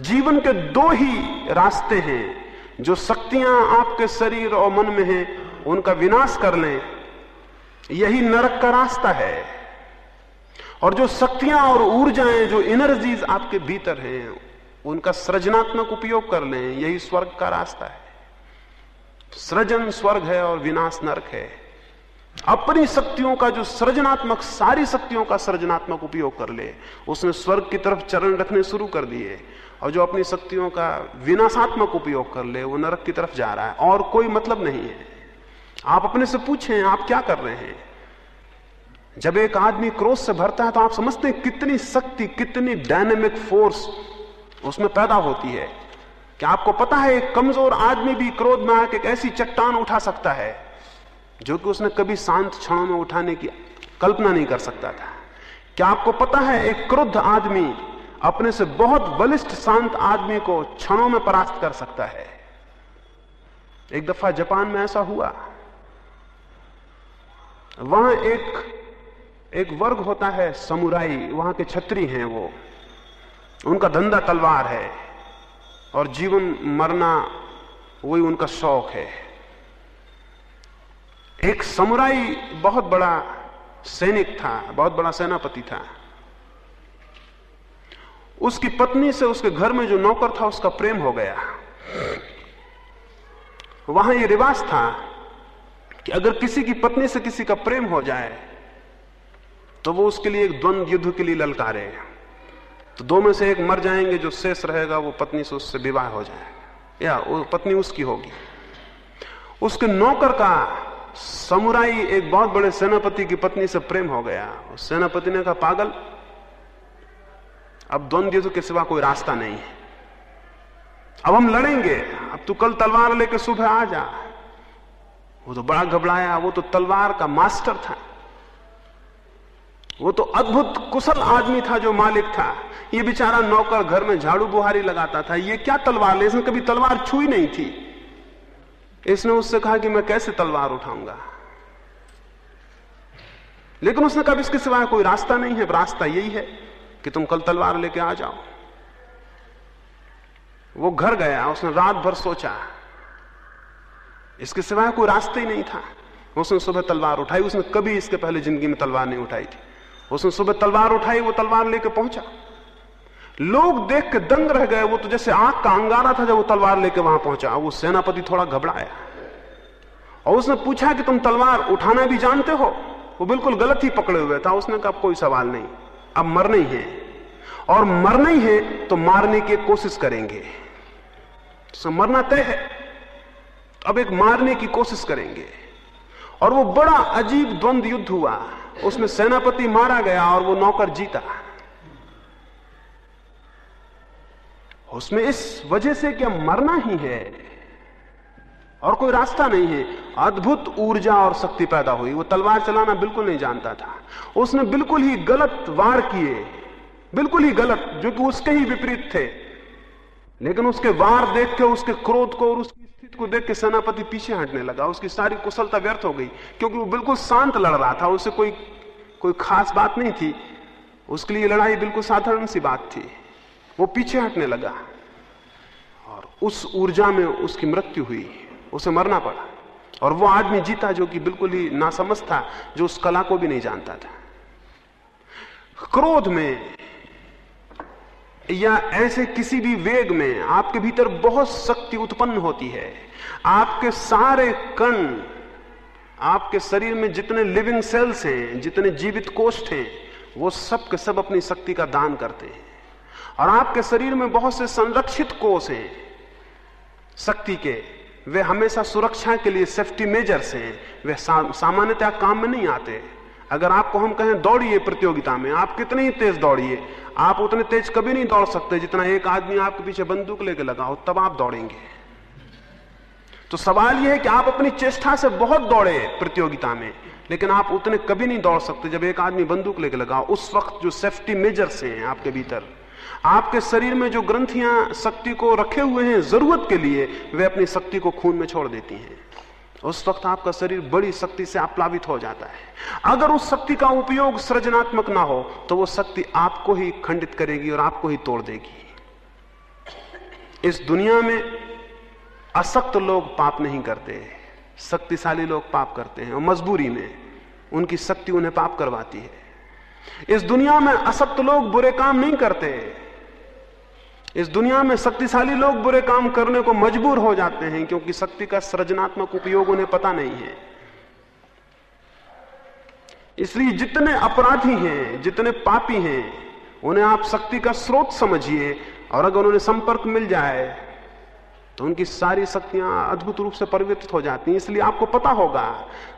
जीवन के दो ही रास्ते हैं, जो शक्तियाँ आपके शरीर और मन में हैं, उनका विनाश कर लें। यही नरक का रास्ता है। और जो शक्तियाँ और ऊर्जाएँ, जो एनर्जीज आपके भीतर हैं, उनका सृजनात्मक उपयोग कर लें, यही स्वर्ग का रास्ता है। सृजन स्वर्ग है और विनाश नरक है। अपनी शक्तियों का जो सृजनात्मक, सारी शक्तियों का सृजनात्मक उपयोग कर ले, उसने स्वर्ग की तरफ़ चरण रखने शुरू कर दिए और जो अपनी शक्तियों का विनाशात्मक उपयोग कर ले, वो नरक की तरफ़ जा रहा है। और कोई मतलब नहीं है। आप अपने से पूछें, आप क्या कर रहे हैं? जब एक आदमी क्रोध से भरता है तो आप समझते हैं कितनी शक्ति, कितनी डायनेमिक फोर्स उसमें पैदा होती है। क्या आपको पता है, एक कमज़ोर आदमी भी क्रोध में आके एक ऐसी चट्टान उठा सकता है, जो कि उसने कभी शांत क्षणों में उठाने की कल्पना नहीं कर सकता था। क्या आपको पता है, एक क्रुद्ध आदमी अपने से बहुत बलिष्ठ शांत आदमी को क्षणों में परास्त कर सकता है? एक दफ़ा जापान में ऐसा हुआ। वहाँ एक एक वर्ग होता है, समुराई, वहाँ के छत्री हैं वो। उनका धंधा तलवार है। और जीवन मरना वही उनका शौक है। एक समुराई बहुत बड़ा सैनिक था, बहुत बड़ा सेनापति था। उसकी पत्नी से उसके घर में जो नौकर था, उसका प्रेम हो गया। वहाँ यह रिवाज था कि अगर किसी की पत्नी से किसी का प्रेम हो जाए तो वो उसके लिए एक द्वंद्व युद्ध के लिए ललकारे। तो दो में से एक मर जाएँगे, जो शेष रहेगा, वो पत्नी से उससे विवाह हो जाएगा। या वो पत्नी उसकी होगी। उसके नौकर का समुराई एक बहुत बड़े सेनापति की पत्नी से प्रेम हो गया। उस सेनापति ने कहा, पागल, अब द्वंद युद्ध के सिवा कोई रास्ता नहीं है। अब हम लड़ेंगे। अब तू कल तलवार लेके सुबह आ जा। वो तो बड़ा घबराया। वो तो तलवार का मास्टर था। वो तो अद्भुत कुशल आदमी था जो मालिक था। ये बेचारा नौकर घर में झाड़ू बुहारी लगाता था। ये क्या तलवार ले? इसने कभी तलवार छुई नहीं थी। इसने उससे कहा कि मैं कैसे तलवार उठाऊँगा? लेकिन उसने कहा, इसके सिवाय कोई रास्ता नहीं है। रास्ता यही है कि तुम कल तलवार लेके आ जाओ। वो घर गया, उसने रात भर सोचा। इसके सिवाय कोई रास्ता ही नहीं था। उसने सुबह तलवार उठाई, उसने कभी इसके पहले ज़िंदगी में तलवार नहीं उठाई थी। उसने सुबह तलवार उठाई, वो तलवार लेके पहुँचा। लोग देख के दंग रह गए, वो तो जैसे आँख का अंगारा था जब वो तलवार लेके वहाँ पहुँचा। वो सेनापति थोड़ा घबराया। और उसने पूछा कि तुम तलवार उठाना भी जानते हो? वो बिल्कुल गलत ही पकड़े हुए था। उसने कहा कोई सवाल नहीं। अब मरना ही है। और मरना ही है तो मारने की कोशिश करेंगे। मरना तय है तो अब एक मारने की कोशिश करेंगे। और वो बड़ा अजीब द्वंद युद्ध हुआ। उसमें सेनापति मारा गया और वो नौकर जीता। उसमें इस वजह से क्या मरना ही है और कोई रास्ता नहीं है, अद्भुत ऊर्जा और शक्ति पैदा हुई। वो तलवार चलाना बिल्कुल नहीं जानता था। उसने बिल्कुल ही गलत वार किए, बिल्कुल ही गलत, जो कि उसके ही विपरीत थे। लेकिन उसके वार देख के, उसके क्रोध को और उसकी को देख के सेनापति पीछे हटने लगा। उसकी सारी कुशलता व्यर्थ हो गई, क्योंकि वो बिल्कुल शांत लड़ रहा था उससे कोई कोई खास बात नहीं थी। उसके लिए लड़ाई बिल्कुल साधारण सी बात थी। वो पीछे हटने लगा और उस ऊर्जा में उसकी मृत्यु हुई, उसे मरना पड़ा। और वो आदमी जीता जो कि बिल्कुल ही नासमझ था, जो उस कला को भी नहीं जानता था। क्रोध में या ऐसे किसी भी वेग में आपके भीतर बहुत शक्ति उत्पन्न होती है। आपके सारे कण आपके शरीर में जितने लिविंग सेल्स हैं जितने जीवित कोष्ठ हैं वो सब के सब अपनी शक्ति का दान करते हैं। और आपके शरीर में बहुत से संरक्षित कोष हैं। शक्ति के वे हमेशा सुरक्षा के लिए सेफ्टी मेजर्स हैं। वे सा, सामान्यतः काम में नहीं आते। अगर आपको हम कहें दौड़िए प्रतियोगिता में, आप कितने ही तेज दौड़िए, आप उतने तेज कभी नहीं दौड़ सकते जितना एक आदमी आपके पीछे बंदूक लेके लगा हो, तब आप दौड़ेंगे। तो सवाल यह है कि आप अपनी चेष्टा से बहुत दौड़े प्रतियोगिता में, लेकिन आप उतने कभी नहीं दौड़ सकते जब एक आदमी बंदूक लेके लगा उस वक्त जो सेफ्टी मेजर्स हैं आपके भीतर, आपके शरीर में जो ग्रंथियाँ, शक्ति को रखे हुए हैं ज़रूरत के लिए, वे अपनी शक्ति को खून में छोड़ देती हैं। उस वक्त आपका शरीर बड़ी शक्ति से आप्लावित हो जाता है। अगर उस शक्ति का उपयोग सृजनात्मक ना हो तो वो शक्ति आपको ही खंडित करेगी और आपको ही तोड़ देगी। इस दुनिया में असक्त लोग पाप नहीं करते, शक्तिशाली लोग पाप करते हैं और मजबूरी में उनकी शक्ति उन्हें पाप करवाती है। इस दुनिया में असक्त लोग बुरे काम नहीं करते। इस दुनिया में शक्तिशाली लोग बुरे काम करने को मजबूर हो जाते हैं क्योंकि शक्ति का सृजनात्मक उपयोग उन्हें पता नहीं है। इसलिए जितने अपराधी हैं, जितने पापी हैं, उन्हें आप शक्ति का स्रोत समझिए और अगर उन्हें संपर्क मिल जाए तो उनकी सारी शक्तियाँ अद्भुत रूप से परिवर्तित हो जाती हैं। इसलिए आपको पता होगा,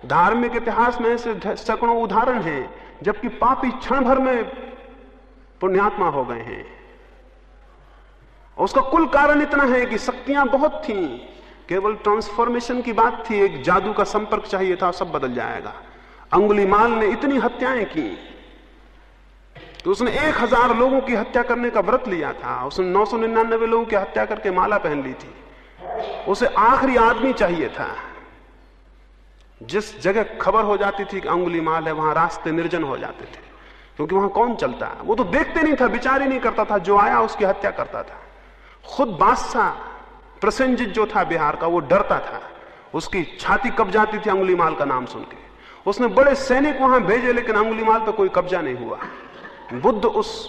धार्मिक इतिहास में ऐसे सैकड़ों उदाहरण हैं, जबकि पापी क्षण भर में पुण्यात्मा हो गए हैं। उसका कुल कारण इतना है कि शक्तियाँ बहुत थी। केवल ट्रांसफॉर्मेशन की बात थी, एक जादू का संपर्क चाहिए था, सब बदल जाएगा। अंगुली माल ने इतनी हत्याएँ की तो उसने एक हज़ार लोगों की हत्या करने का व्रत लिया था। उसने नौ सौ निन्यानबे लोगों की हत्या करके माला पहन ली थी। उसे आखिरी आदमी चाहिए था। जिस जगह खबर हो जाती थी कि अंगुली माल है, वहाँ रास्ते निर्जन हो जाते थे। क्योंकि वहाँ कौन चलता? वो तो देखते नहीं था, विचार ही नहीं करता था। जो आया, उसकी हत्या करता था। खुद बादशाह प्रसेंजित जो था बिहार का, वो डरता था। उसकी छाती कब जाती थी अंगुली माल का नाम सुन के उसने बड़े सैनिक वहाँ भेजे, लेकिन अंगुली माल पर कोई कब्जा नहीं हुआ। बुद्ध उस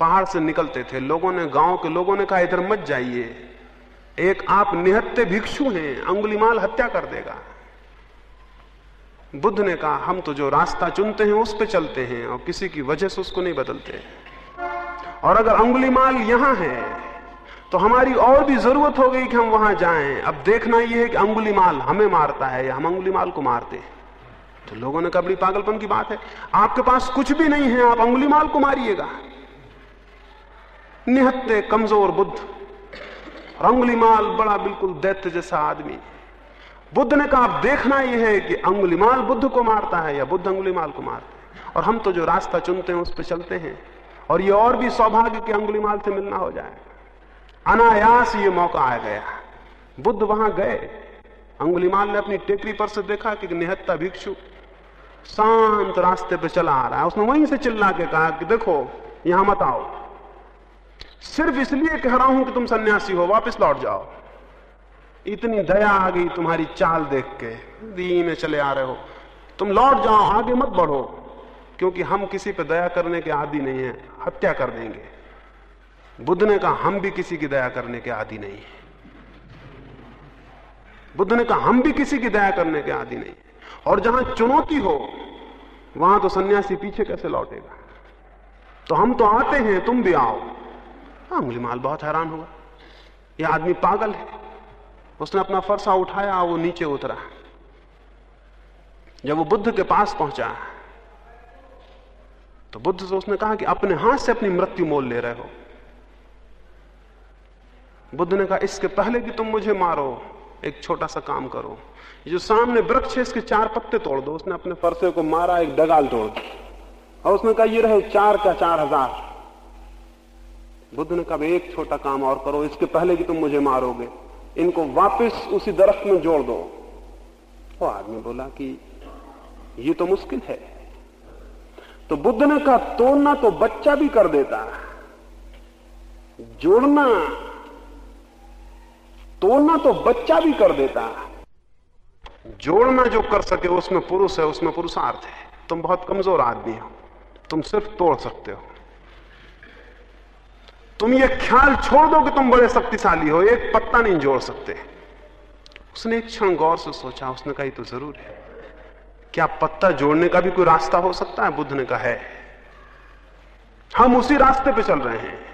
पहाड़ से निकलते थे। लोगों ने, गाँव के लोगों ने कहा, इधर मत जाइए। एक आप निहत्ते भिक्षु हैं, अंगुलीमाल हत्या कर देगा। बुद्ध ने कहा, हम तो जो रास्ता चुनते हैं, उस पर चलते हैं, और किसी की वजह से उसको नहीं बदलते। और अगर अंगुलीमाल यहाँ है तो हमारी और भी ज़रूरत हो गई कि हम वहाँ जाएँ। अब देखना यह है कि अंगुली माल हमें मारता है या हम अंगुली माल को मारते हैं। तो लोगों ने कहा, बड़ी पागलपन की बात है। आपके पास कुछ भी नहीं है, आप अंगुली माल को मारिएगा। निहत्ते कमज़ोर बुद्ध। अंगुली माल बड़ा बिल्कुल दैत्य जैसा आदमी बुद्ध ने कहा, अब देखना यह है कि अंगुलीमाल बुद्ध को मारता है या बुद्ध अंगुलीमाल को मारते हैं। और हम तो जो रास्ता चुनते हैं, उस पर चलते हैं। और ये और भी सौभाग्य कि अंगुलीमाल से मिलना हो जाए अनायास ये मौका आ गया। बुद्ध वहाँ गए। अंगुलीमाल ने अपनी टेकरी पर से देखा कि निहत्ता भिक्षु शांत रास्ते पर चला आ रहा है। उसने वहीं से चिल्ला के कहा कि देखो, यहाँ मत आओ। सिर्फ़ इसलिए कह रहा हूँ कि तुम सन्यासी हो, वापस लौट जाओ। इतनी दया आ गई तुम्हारी चाल देख के। धीमे चले आ रहे हो। तुम लौट जाओ, आगे मत बढ़ो, क्योंकि हम किसी पे दया करने के आदि नहीं है, हत्या कर देंगे। बुद्ध ने कहा, हम भी किसी की दया करने के आदि नहीं है। बुद्ध ने कहा, हम भी किसी की दया करने के आदि नहीं और जहाँ चुनौती हो, वहाँ तो सन्यासी पीछे कैसे लौटेगा? तो हम तो आते हैं, तुम भी आओ। अंगुली माल बहुत हैरान हुआ। यह आदमी पागल है। उसने अपना फरसा उठाया वो नीचे उतरा। जब वो बुद्ध के पास पहुँचा तो बुद्ध से उसने कहा कि अपने हाथ से अपनी मृत्यु मोल ले रहे हो। बुद्ध ने कहा, इसके पहले कि तुम मुझे मारो, एक छोटा सा काम करो। जो सामने वृक्ष है, इसके चार पत्ते तोड़ दो। उसने अपने फरसे को मारा, एक डगाल तोड़ दी। और उसने कहा, ये रहे चार का चार हज़ार। बुद्ध ने कहा, एक छोटा काम और करो, इसके पहले कि तुम मुझे मारोगे। इनको वापस उसी दरख्त में जोड़ दो। वो आदमी बोला कि, ये तो मुश्किल है। तो बुद्ध ने कहा, तोड़ना तो बच्चा भी कर देता। जोड़ना तोड़ना तो बच्चा भी कर देता जोड़ना जो कर सके, उसमें पुरुष है, उसमें पुरुषार्थ है। तुम बहुत कमज़ोर आदमी हो। तुम सिर्फ़ तोड़ सकते हो। तुम ये ख्याल छोड़ दो कि तुम बड़े शक्तिशाली हो, एक पत्ता नहीं जोड़ सकते। उसने एक क्षण गौर से सोचा, उसने कहा तो ज़रूर है। क्या पत्ता जोड़ने का भी कोई रास्ता हो सकता है? बुद्ध ने कहा, है। हम उसी रास्ते पे चल रहे हैं।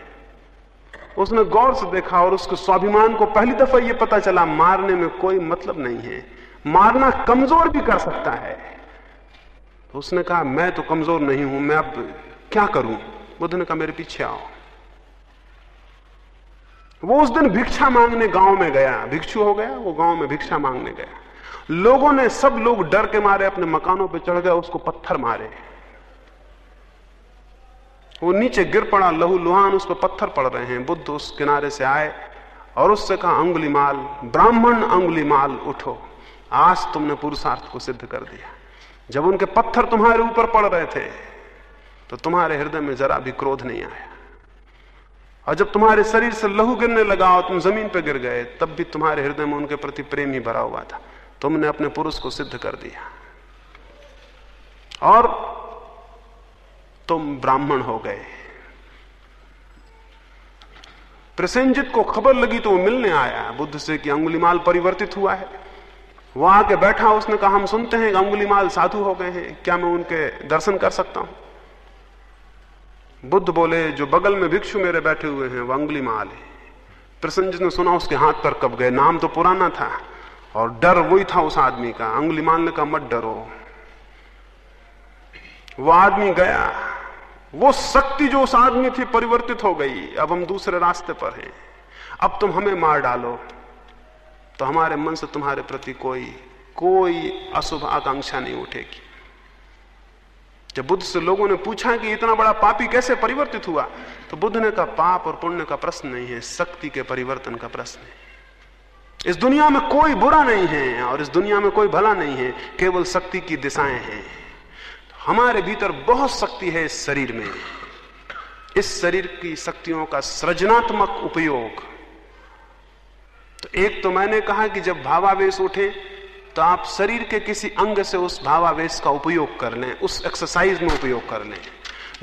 उसने गौर से देखा और उसके स्वाभिमान को पहली दफ़ा यह पता चला, मारने में कोई मतलब नहीं है। मारना कमज़ोर भी कर सकता है। तो उसने कहा, मैं तो कमज़ोर नहीं हूँ, मैं अब क्या करूँ? बुद्ध ने कहा, मेरे पीछे आओ। वो उस दिन भिक्षा मांगने गाँव में गया। भिक्षु हो गया, वो गाँव में भिक्षा मांगने गया। लोगों ने सब लोग डर के मारे, अपने मकानों पर चढ़ गए, उसको पत्थर मारे। वो नीचे गिर पड़ा लहू लुहान, उस पर पत्थर पड़ रहे हैं। बुद्ध उस किनारे से आए और उससे कहा, अंगुली माल, ब्राह्मण अंगुली माल उठो। आज तुमने पुरुषार्थ को सिद्ध कर दिया। जब उनके पत्थर तुम्हारे ऊपर पड़ रहे थे तो तुम्हारे हृदय में जरा भी क्रोध नहीं आया। और जब तुम्हारे शरीर से लहू गिरने लगा और तुम ज़मीन पर गिर गए, तब भी तुम्हारे हृदय में उनके प्रति प्रेम ही भरा हुआ था। तुमने अपने पुरुष को सिद्ध कर दिया। और तुम ब्राह्मण हो गए। प्रसेंजित को खबर लगी तो वो मिलने आया। बुद्ध से कि अंगुलीमाल परिवर्तित हुआ है। वो आके बैठा उसने कहा, हम सुनते हैं अंगुलीमाल साधु हो गए हैं। क्या मैं उनके दर्शन कर सकता हूँ? बुद्ध बोले, जो बगल में भिक्षु मेरे बैठे हुए हैं, वो अंगुलीमाल है। प्रसन्नजित ने सुना, उसके हाथ पर कब गए? नाम तो पुराना था और डर वही था उस आदमी का। अंगुलीमाल ने कहा, मत डरो। वो आदमी गया। वो शक्ति जो उस आदमी थी परिवर्तित हो गई। अब हम दूसरे रास्ते पर हैं। अब तुम हमें मार डालो तो हमारे मन से तुम्हारे प्रति कोई कोई अशुभ आकांक्षा नहीं उठेगी। जब बुद्ध से लोगों ने पूछा कि इतना बड़ा पापी कैसे परिवर्तित हुआ तो बुद्ध ने कहा, पाप और पुण्य का प्रश्न नहीं है, शक्ति के परिवर्तन का प्रश्न है। इस दुनिया में कोई बुरा नहीं है और इस दुनिया में कोई भला नहीं है, केवल शक्ति की दिशाएँ हैं। हमारे भीतर बहुत शक्ति है इस शरीर में। इस शरीर की शक्तियों का सृजनात्मक उपयोग। तो एक तो मैंने कहा कि जब भावावेश उठे तो आप शरीर के किसी अंग से उस भावावेश का उपयोग कर लें, उस एक्सरसाइज में उपयोग कर लें।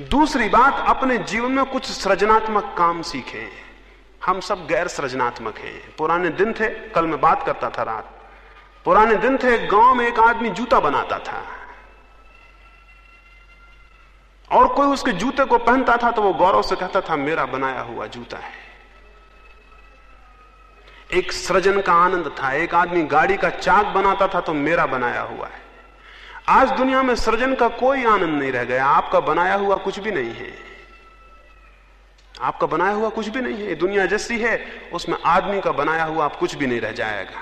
दूसरी बात, अपने जीवन में कुछ सृजनात्मक काम सीखें। हम सब गैर सृजनात्मक हैं। पुराने दिन थे, कल मैं बात करता था रात। पुराने दिन थे, गाँव में एक आदमी जूता बनाता था। और कोई उसके जूते को पहनता था तो वो गौरव से कहता था, मेरा बनाया हुआ जूता है। एक सृजन का आनंद था। एक आदमी गाड़ी का चाक बनाता था तो मेरा बनाया हुआ है। आज दुनिया में सृजन का कोई आनंद नहीं रह गया। आपका बनाया हुआ कुछ भी नहीं है। आपका बनाया हुआ कुछ भी नहीं है। दुनिया जैसी है, उसमें आदमी का बनाया हुआ आप कुछ भी नहीं रह जाएगा।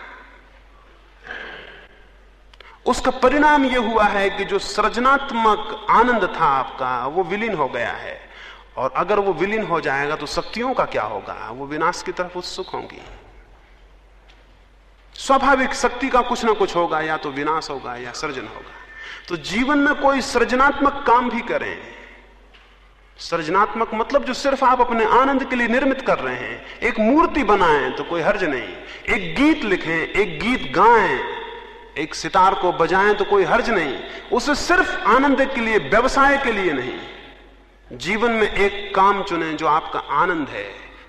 उसका परिणाम यह हुआ है कि जो सृजनात्मक आनंद था आपका, वो विलीन हो गया है। और अगर वो विलीन हो जाएगा तो शक्तियों का क्या होगा? वो विनाश की तरफ़ उत्सुक होंगी। स्वाभाविक शक्ति का कुछ ना कुछ होगा, या तो विनाश होगा, या सृजन होगा। तो जीवन में कोई सृजनात्मक काम भी करें। सृजनात्मक मतलब जो सिर्फ़ आप अपने आनंद के लिए निर्मित कर रहे हैं, एक मूर्ति बनाएँ तो कोई हर्ज नहीं। एक गीत लिखें, एक गीत गाएँ एक सितार को बजाएँ तो कोई हर्ज नहीं। उसे सिर्फ़ आनंद के लिए, व्यवसाय के लिए नहीं। जीवन में एक काम चुने जो आपका आनंद है,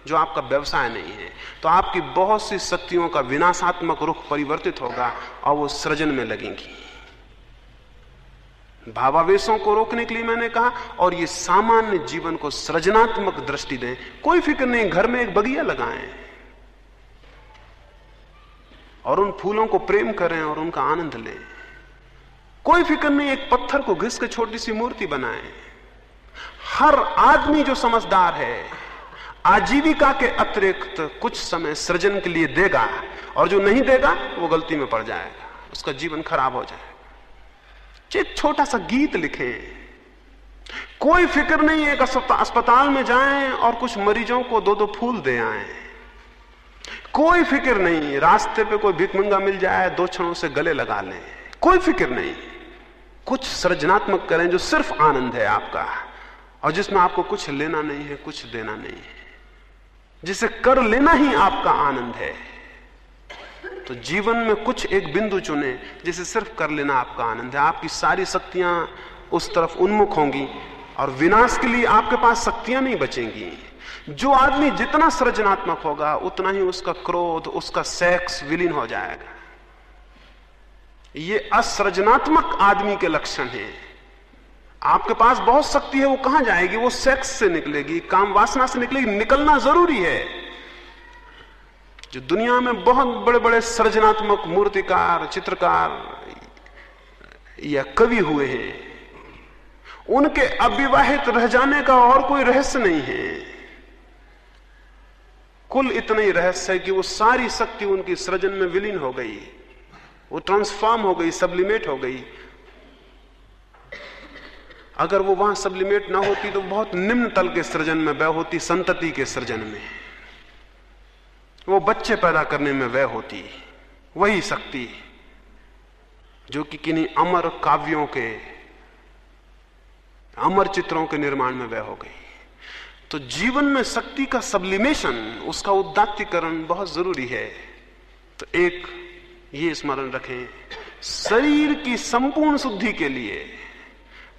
जो आपका व्यवसाय नहीं है। तो आपकी बहुत सी शक्तियों का विनाशात्मक रुख परिवर्तित होगा और वो सृजन में लगेंगी। भावावेशों को रोकने के लिए मैंने कहा, और ये सामान्य जीवन को सृजनात्मक दृष्टि दें। कोई फ़िक्र नहीं, घर में एक बगिया लगाएँ। और उन फूलों को प्रेम करें और उनका आनंद लें। कोई फ़िक्र नहीं, एक पत्थर को घिस के छोटी सी मूर्ति बनाएँ। हर आदमी जो समझदार है, आजीविका के अतिरिक्त कुछ समय सृजन के लिए देगा, और जो नहीं देगा, वो गलती में पड़ जाएगा। उसका जीवन खराब हो जाएगा। एक छोटा सा गीत लिखे। कोई फ़िक्र नहीं, एक अस्पताल में जाएँ और कुछ मरीजों को दो दो फूल दे आए। कोई फ़िक्र नहीं। रास्ते पे कोई भिकमंगा मिल जाए, दो क्षणों से गले लगा लें। कोई फ़िक्र नहीं। कुछ सृजनात्मक करें जो सिर्फ़ आनंद है आपका, और जिसमें आपको कुछ लेना नहीं है, कुछ देना नहीं है। जिसे कर लेना ही आपका आनंद है। तो जीवन में कुछ एक बिंदु चुने, जिसे सिर्फ़ कर लेना आपका आनंद है। आपकी सारी शक्तियाँ उस तरफ़ उन्मुख होंगी, और विनाश के लिए आपके पास शक्तियाँ नहीं बचेंगी। जो आदमी जितना सृजनात्मक होगा, उतना ही उसका क्रोध, उसका सेक्स विलीन हो जाएगा। ये असृजनात्मक आदमी के लक्षण हैं। आपके पास बहुत शक्ति है, वो कहाँ जाएगी? वो सेक्स से निकलेगी, काम वासना से निकलेगी। निकलना ज़रूरी है। जो दुनिया में बहुत बड़े बड़े सृजनात्मक मूर्तिकार, चित्रकार या कवि हुए हैं, उनके अविवाहित रह जाने का और कोई रहस्य नहीं है। कुल इतना ही रहस्य है कि वो सारी शक्ति उनकी सृजन में विलीन हो गई। वो ट्रांसफॉर्म हो गई सब्लिमेट हो गई। अगर वो वहाँ सब्लिमेट ना होती तो बहुत निम्न तल के सृजन में वह होती, संतति के सृजन में। वो बच्चे पैदा करने में वह होती, वही शक्ति, जो कि किन्हीं अमर काव्यों के, अमर चित्रों के निर्माण में वह हो गई। तो जीवन में शक्ति का सबलिमेशन उसका उदात्तीकरण बहुत ज़रूरी है। तो एक, ये स्मरण रखें, शरीर की संपूर्ण शुद्धि के लिए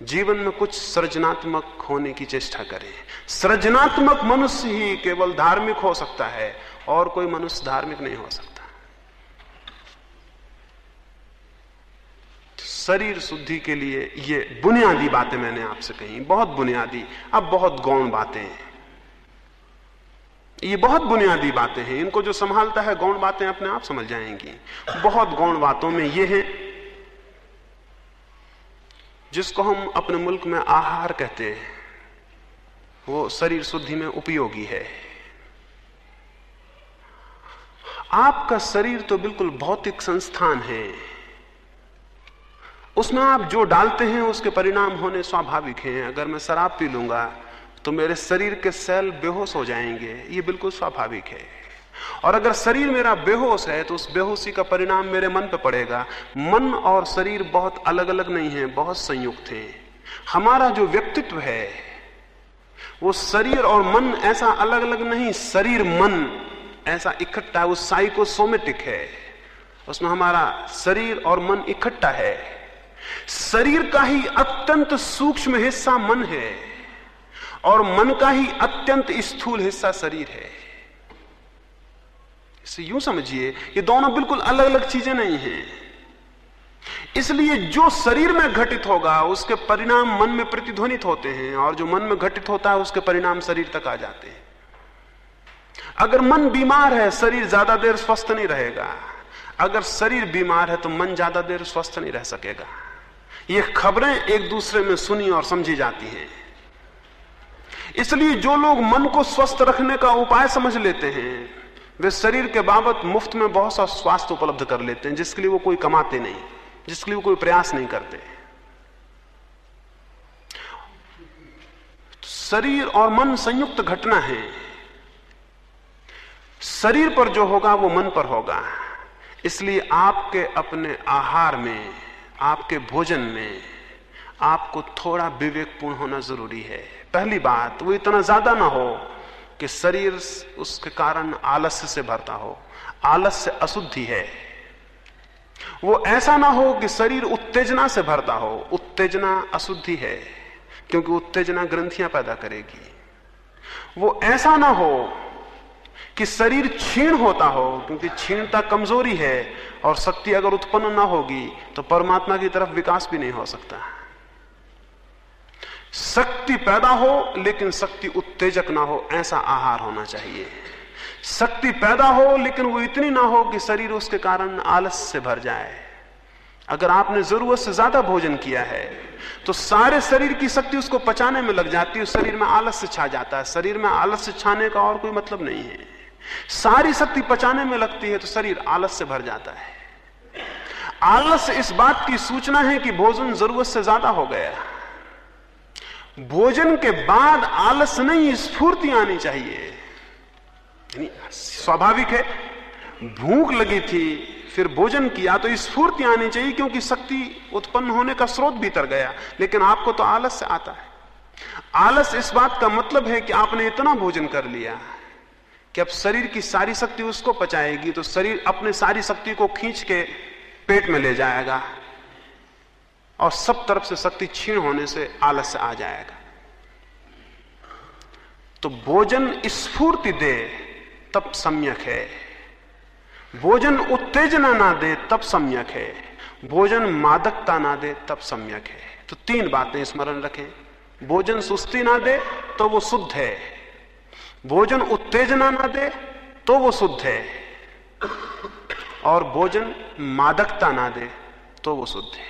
जीवन में कुछ सृजनात्मक होने की चेष्टा करें। सृजनात्मक मनुष्य ही केवल धार्मिक हो सकता है और कोई मनुष्य धार्मिक नहीं हो सकता। शरीर शुद्धि के लिए ये बुनियादी बातें मैंने आपसे कही, बहुत बुनियादी, अब बहुत गौण बातें हैं। ये बहुत बुनियादी बातें हैं, इनको जो संभालता है, गौण बातें अपने आप समझ जाएँगी। बहुत गौण बातों में ये है, जिसको हम अपने मुल्क में आहार कहते हैं। वो शरीर शुद्धि में उपयोगी है। आपका शरीर तो बिल्कुल भौतिक संस्थान है। उसमें आप जो डालते हैं, उसके परिणाम होने स्वाभाविक हैं। अगर मैं शराब पी लूँगा तो मेरे शरीर के सेल बेहोश हो जाएँगे। ये बिल्कुल स्वाभाविक है। और अगर शरीर मेरा बेहोश है तो उस बेहोशी का परिणाम मेरे मन पर पड़ेगा। मन और शरीर बहुत अलग अलग नहीं है, बहुत संयुक्त है। हमारा जो व्यक्तित्व है, वो शरीर और मन ऐसा अलग अलग नहीं, शरीर मन ऐसा इकट्ठा, वो साइकोसोमेटिक है। उसमें हमारा शरीर और मन इकट्ठा है। शरीर का ही अत्यंत सूक्ष्म हिस्सा मन है और मन का ही अत्यंत स्थूल हिस्सा शरीर है। इसे यूँ समझिए, ये दोनों बिल्कुल अलग अलग चीज़ें नहीं हैं। इसलिए जो शरीर में घटित होगा, उसके परिणाम मन में प्रतिध्वनित होते हैं और जो मन में घटित होता है, उसके परिणाम शरीर तक आ जाते हैं। अगर मन बीमार है, शरीर ज़्यादा देर स्वस्थ नहीं रहेगा। अगर शरीर बीमार है तो मन ज़्यादा देर स्वस्थ नहीं रह सकेगा। ये खबरें एक दूसरे में सुनी और समझी जाती हैं। इसलिए जो लोग मन को स्वस्थ रखने का उपाय समझ लेते हैं, वे शरीर के बाबत मुफ़्त में बहुत सा स्वास्थ्य उपलब्ध कर लेते हैं, जिसके लिए वो कोई कमाते नहीं, जिसके लिए वो कोई प्रयास नहीं करते। शरीर और मन संयुक्त घटना है। शरीर पर जो होगा वो मन पर होगा। इसलिए आपके अपने आहार में आपके भोजन में आपको थोड़ा विवेकपूर्ण होना ज़रूरी है। पहली बात, वो इतना ज़्यादा ना हो कि शरीर उसके कारण आलस्य से भरता हो। आलस्य अशुद्धि है। वो ऐसा ना हो कि शरीर उत्तेजना से भरता हो। उत्तेजना अशुद्धि है, क्योंकि उत्तेजना ग्रंथियाँ पैदा करेगी। वो ऐसा ना हो कि शरीर क्षीण होता हो, क्योंकि क्षीणता कमज़ोरी है और शक्ति अगर उत्पन्न ना होगी तो परमात्मा की तरफ़ विकास भी नहीं हो सकता। शक्ति पैदा हो, लेकिन शक्ति उत्तेजक ना हो, ऐसा आहार होना चाहिए। शक्ति पैदा हो, लेकिन वो इतनी ना हो कि शरीर उसके कारण आलस से भर जाए। अगर आपने ज़रूरत से ज़्यादा भोजन किया है तो सारे शरीर की शक्ति उसको पचाने में लग जाती है, शरीर में आलस से छा जाता है। शरीर में आलस से छाने का और कोई मतलब नहीं है। सारी शक्ति पचाने में लगती है तो शरीर आलस से भर जाता है। आलस इस बात की सूचना है कि भोजन ज़रूरत से ज़्यादा हो गया। भोजन के बाद आलस नहीं, स्फूर्ति आनी चाहिए। स्वाभाविक है, भूख लगी थी, फिर भोजन किया तो स्फूर्ति आनी चाहिए क्योंकि शक्ति उत्पन्न होने का स्रोत भीतर गया, लेकिन आपको तो आलस से आता है। आलस इस बात का मतलब है कि आपने इतना भोजन कर लिया। कि अब शरीर की सारी शक्ति उसको पचाएगी तो शरीर अपने सारी शक्ति को खींच के पेट में ले जाएगा और सब तरफ़ से शक्ति क्षीण होने से आलस आ जाएगा। तो भोजन स्फूर्ति दे, तब सम्यक है। भोजन उत्तेजना ना दे, तब सम्यक है। भोजन मादकता ना दे, तब सम्यक है। तो तीन बातें स्मरण रखें। भोजन सुस्ती ना दे तो वो शुद्ध है। भोजन उत्तेजना ना दे तो वो शुद्ध है। और भोजन मादकता ना दे तो वो शुद्ध है।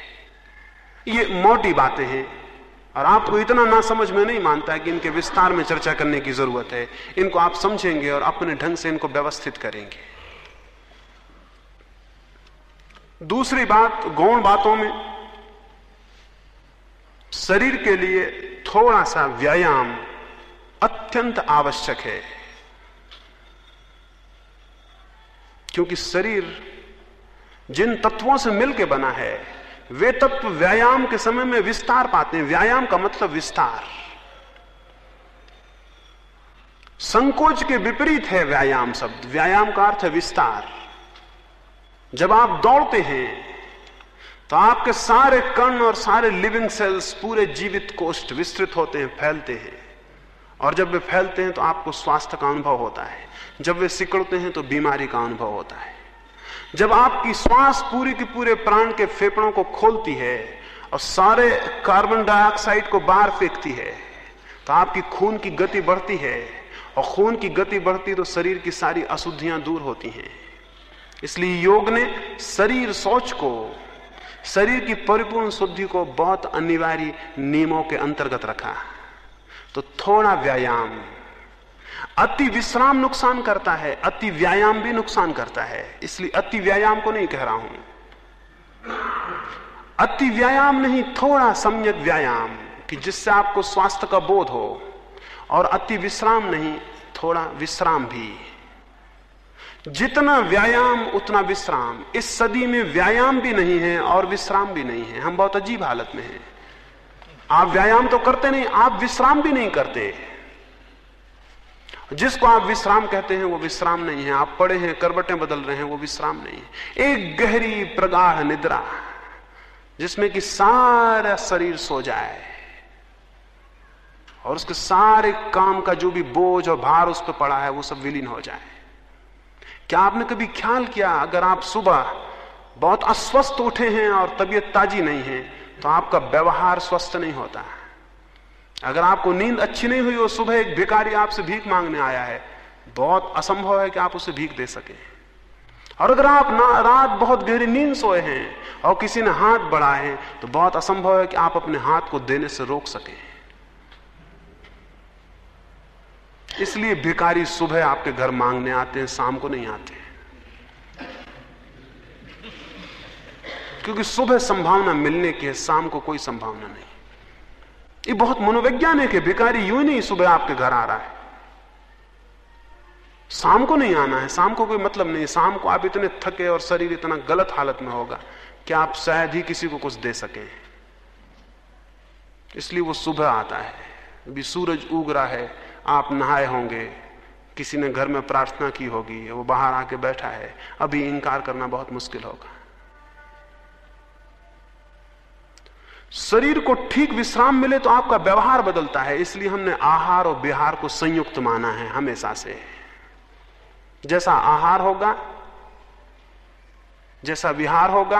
ये मोटी बातें हैं, और आपको इतना ना समझ में नहीं मानता कि इनके विस्तार में चर्चा करने की ज़रूरत है। इनको आप समझेंगे और अपने ढंग से इनको व्यवस्थित करेंगे। दूसरी बात, गौण बातों में, शरीर के लिए थोड़ा सा व्यायाम अत्यंत आवश्यक है। क्योंकि शरीर जिन तत्वों से मिलकर बना है, वे तत्व व्यायाम के समय में विस्तार पाते हैं। व्यायाम का मतलब विस्तार। संकोच के विपरीत है व्यायाम शब्द। व्यायाम का अर्थ है विस्तार। जब आप दौड़ते हैं तो आपके सारे कण और सारे लिविंग सेल्स पूरे जीवित कोष्ठ विस्तृत होते हैं, फैलते हैं। और जब वे फैलते हैं तो आपको स्वास्थ्य का अनुभव होता है। जब वे सिकड़ते हैं तो बीमारी का अनुभव होता है। जब आपकी श्वास पूरी के पूरे प्राण के फेफड़ों को खोलती है और सारे कार्बन डाइऑक्साइड को बाहर फेंकती है तो आपकी खून की गति बढ़ती है। और खून की गति बढ़ती तो शरीर की सारी अशुद्धियाँ दूर होती हैं। इसलिए योग ने शरीर सोच को, शरीर की परिपूर्ण शुद्धि को बहुत अनिवार्य नियमों के अंतर्गत रखा। तो थोड़ा व्यायाम। अति विश्राम नुकसान करता है, अति व्यायाम भी नुकसान करता है। इसलिए अति व्यायाम को नहीं कह रहा हूँ। अति व्यायाम नहीं, थोड़ा सम्यक व्यायाम, कि जिससे आपको स्वास्थ्य का बोध हो। और अति विश्राम नहीं, थोड़ा विश्राम भी। जितना व्यायाम, उतना विश्राम। इस सदी में व्यायाम भी नहीं है और विश्राम भी नहीं है। हम बहुत अजीब हालत में हैं। आप व्यायाम तो करते नहीं, आप विश्राम भी नहीं करते। जिसको आप विश्राम कहते हैं, वो विश्राम नहीं है। आप पड़े हैं करबटें बदल रहे हैं, वो विश्राम नहीं है। एक गहरी प्रगाढ़ निद्रा, जिसमें कि सारा शरीर सो जाए और उसके सारे काम का जो भी बोझ और भार उस पर पड़ा है, वो सब विलीन हो जाए। क्या आपने कभी ख्याल किया, अगर आप सुबह बहुत अस्वस्थ उठे हैं और तबीयत ताजी नहीं है तो आपका व्यवहार स्वस्थ नहीं होता। अगर आपको नींद अच्छी नहीं हुई और सुबह एक भिकारी आपसे भीख मांगने आया है, बहुत असंभव है कि आप उसे भीख दे सके। और अगर आप रात बहुत गहरी नींद सोए हैं और किसी ने हाथ बढ़ाए हैं तो बहुत असंभव है कि आप अपने हाथ को देने से रोक सके। इसलिए भिकारी सुबह आपके घर मांगने आते हैं, शाम को नहीं आते। क्योंकि सुबह संभावना मिलने की है शाम को कोई संभावना नहीं। ये बहुत मनोवैज्ञानिक है भिकारी यूँ नहीं सुबह आपके घर आ रहा है। शाम को नहीं आना है, शाम को कोई मतलब नहीं शाम को आप इतने थके और शरीर इतना गलत हालत में होगा कि आप शायद ही किसी को कुछ दे सके। इसलिए वो सुबह आता है, अभी सूरज उग रहा है, आप नहाए होंगे, किसी ने घर में प्रार्थना की होगी, वो बाहर आके बैठा है। अभी इंकार करना बहुत मुश्किल होगा। शरीर को ठीक विश्राम मिले तो आपका व्यवहार बदलता है, इसलिए हमने आहार और विहार को संयुक्त माना है, हमेशा से। जैसा आहार होगा, जैसा विहार होगा,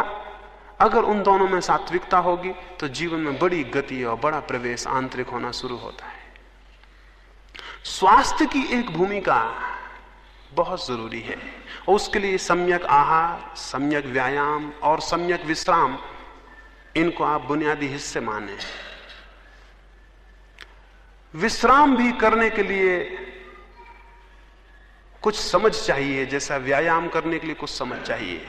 अगर उन दोनों में सात्विकता होगी तो जीवन में बड़ी गति और बड़ा प्रवेश आंतरिक होना शुरू होता है। स्वास्थ्य की एक भूमिका बहुत ज़रूरी है, और उसके लिए सम्यक आहार, सम्यक व्यायाम और सम्यक विश्राम इनको आप बुनियादी हिस्से माने। विश्राम भी करने के लिए कुछ समझ चाहिए, जैसा व्यायाम करने के लिए कुछ समझ चाहिए।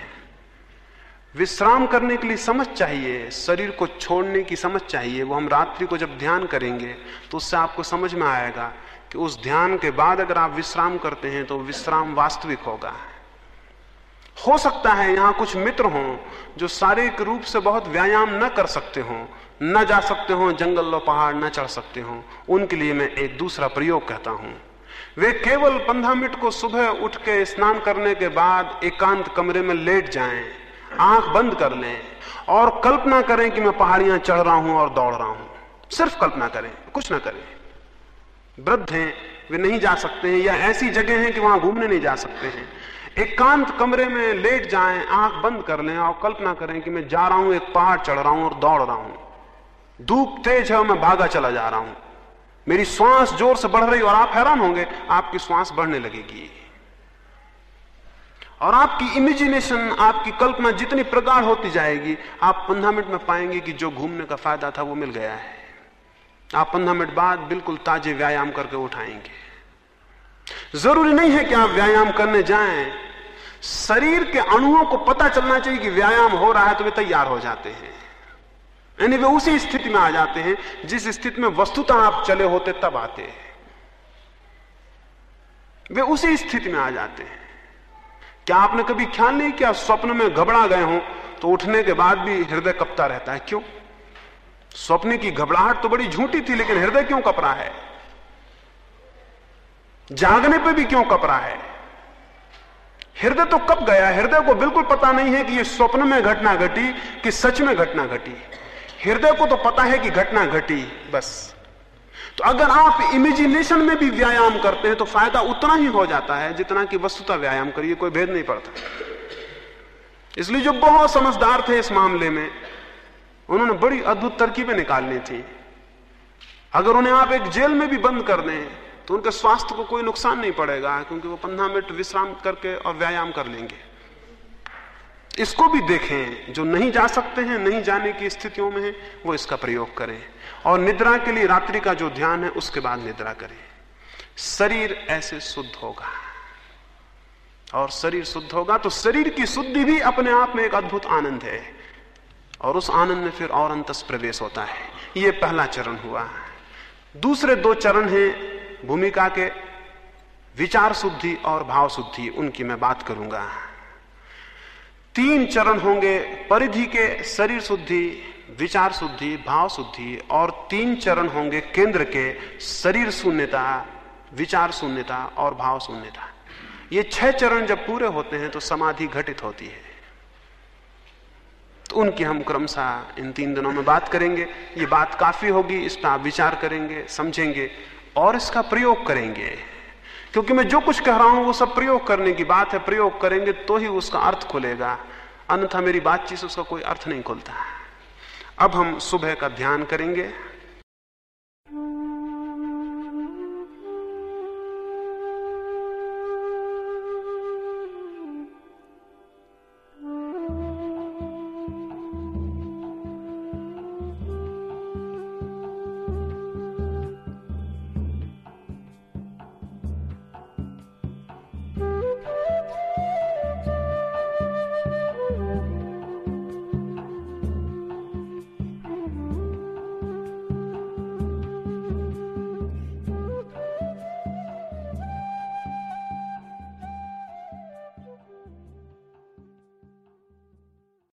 विश्राम करने के लिए समझ चाहिए, शरीर को छोड़ने की समझ चाहिए। वो हम रात्रि को जब ध्यान करेंगे तो उससे आपको समझ में आएगा कि उस ध्यान के बाद अगर आप विश्राम करते हैं तो विश्राम वास्तविक होगा। हो सकता है यहाँ कुछ मित्र हों जो शारीरिक रूप से बहुत व्यायाम न कर सकते हों न जा सकते हो जंगल व पहाड़ न चढ़ सकते हो। उनके लिए मैं एक दूसरा प्रयोग कहता हूँ। वे केवल पंद्रह मिनट को सुबह उठ के स्नान करने के बाद एकांत कमरे में लेट जाएँ, आँख बंद कर लें और कल्पना करें कि मैं पहाड़ियाँ चढ़ रहा हूँ और दौड़ रहा हूँ। सिर्फ़ कल्पना करें कुछ ना करें। वृद्ध हैं वे नहीं जा सकते हैं, या ऐसी जगह है कि वहाँ घूमने नहीं जा सकते हैं। एकांत एक कमरे में लेट जाएँ, आँख बंद कर लें और कल्पना करें कि मैं जा रहा हूँ, एक पहाड़ चढ़ रहा हूँ और दौड़ रहा हूँ। धूप तेज है और मैं भागा चला जा रहा हूँ। मेरी श्वास ज़ोर से बढ़ रही और आप हैरान होंगे, आपकी श्वास बढ़ने लगेगी। और आपकी इमेजिनेशन आपकी कल्पना जितनी प्रगाढ़ होती जाएगी, आप पंद्रह मिनट में पाएँगे कि जो घूमने का फ़ायदा था वो मिल गया है। आप पंद्रह मिनट बाद बिल्कुल ताजे व्यायाम करके उठाएँगे। ज़रूरी नहीं है कि आप व्यायाम करने जाएँ। शरीर के अणुओं को पता चलना चाहिए कि व्यायाम हो रहा है तो वे तैयार हो जाते हैं। यानी वे उसी स्थिति में आ जाते हैं, जिस स्थिति में वस्तुतः आप चले होते तब आते हैं। वे उसी स्थिति में आ जाते हैं। क्या आपने कभी ख्याल नहीं किया? स्वप्न में घबरा गए हो तो उठने के बाद भी हृदय कपता रहता है। क्यों? स्वप्न की घबराहट तो बड़ी झूठी थी, लेकिन हृदय क्यों कपरा है? जागने पे भी क्यों कपरा है? हृदय तो कब गया हृदय को बिल्कुल पता नहीं है कि ये स्वप्न में घटना घटी कि सच में घटना घटी। हृदय को तो पता है कि घटना घटी, बस। तो अगर आप इमेजिनेशन में भी व्यायाम करते हैं तो फ़ायदा उतना ही हो जाता है जितना कि वस्तुता व्यायाम करिए, कोई भेद नहीं पड़ता। इसलिए जो बहुत समझदार थे इस मामले में उन्होंने बड़ी अद्भुत तरकीबें निकालनी थी। अगर उन्हें आप एक जेल में भी बंद कर दें तो उनके स्वास्थ्य को कोई नुकसान नहीं पड़ेगा, क्योंकि वो पंद्रह मिनट विश्राम करके और व्यायाम कर लेंगे। इसको भी देखें, जो नहीं जा सकते हैं, नहीं जाने की स्थितियों में है, वो इसका प्रयोग करें। और निद्रा के लिए रात्रि का जो ध्यान है, उसके बाद निद्रा करें। शरीर ऐसे शुद्ध होगा। और शरीर शुद्ध होगा तो शरीर की शुद्धि भी अपने आप में एक अद्भुत आनंद है। और उस आनंद में फिर और अंतस प्रवेश होता है। यह पहला चरण हुआ। दूसरे दो चरण हैं, भूमिका के विचार शुद्धि और भाव शुद्धि, उनकी मैं बात करूँगा। तीन चरण होंगे, परिधि के शरीर शुद्धि, विचार शुद्धि, भाव शुद्धि, और तीन चरण होंगे, केंद्र के शरीर शून्यता, विचार शून्यता और भाव शून्यता। ये छह चरण जब पूरे होते हैं तो समाधि घटित होती है। तो उनकी हम क्रमशः इन तीन दिनों में बात करेंगे। ये बात काफ़ी होगी इस पर विचार करेंगे, समझेंगे और इसका प्रयोग करेंगे। क्योंकि मैं जो कुछ कह रहा हूँ, वो सब प्रयोग करने की बात है, प्रयोग करेंगे तो ही उसका अर्थ खुलेगा। अन्यथा मेरी बातचीत से उसका कोई अर्थ नहीं खुलता। अब हम सुबह का ध्यान करेंगे।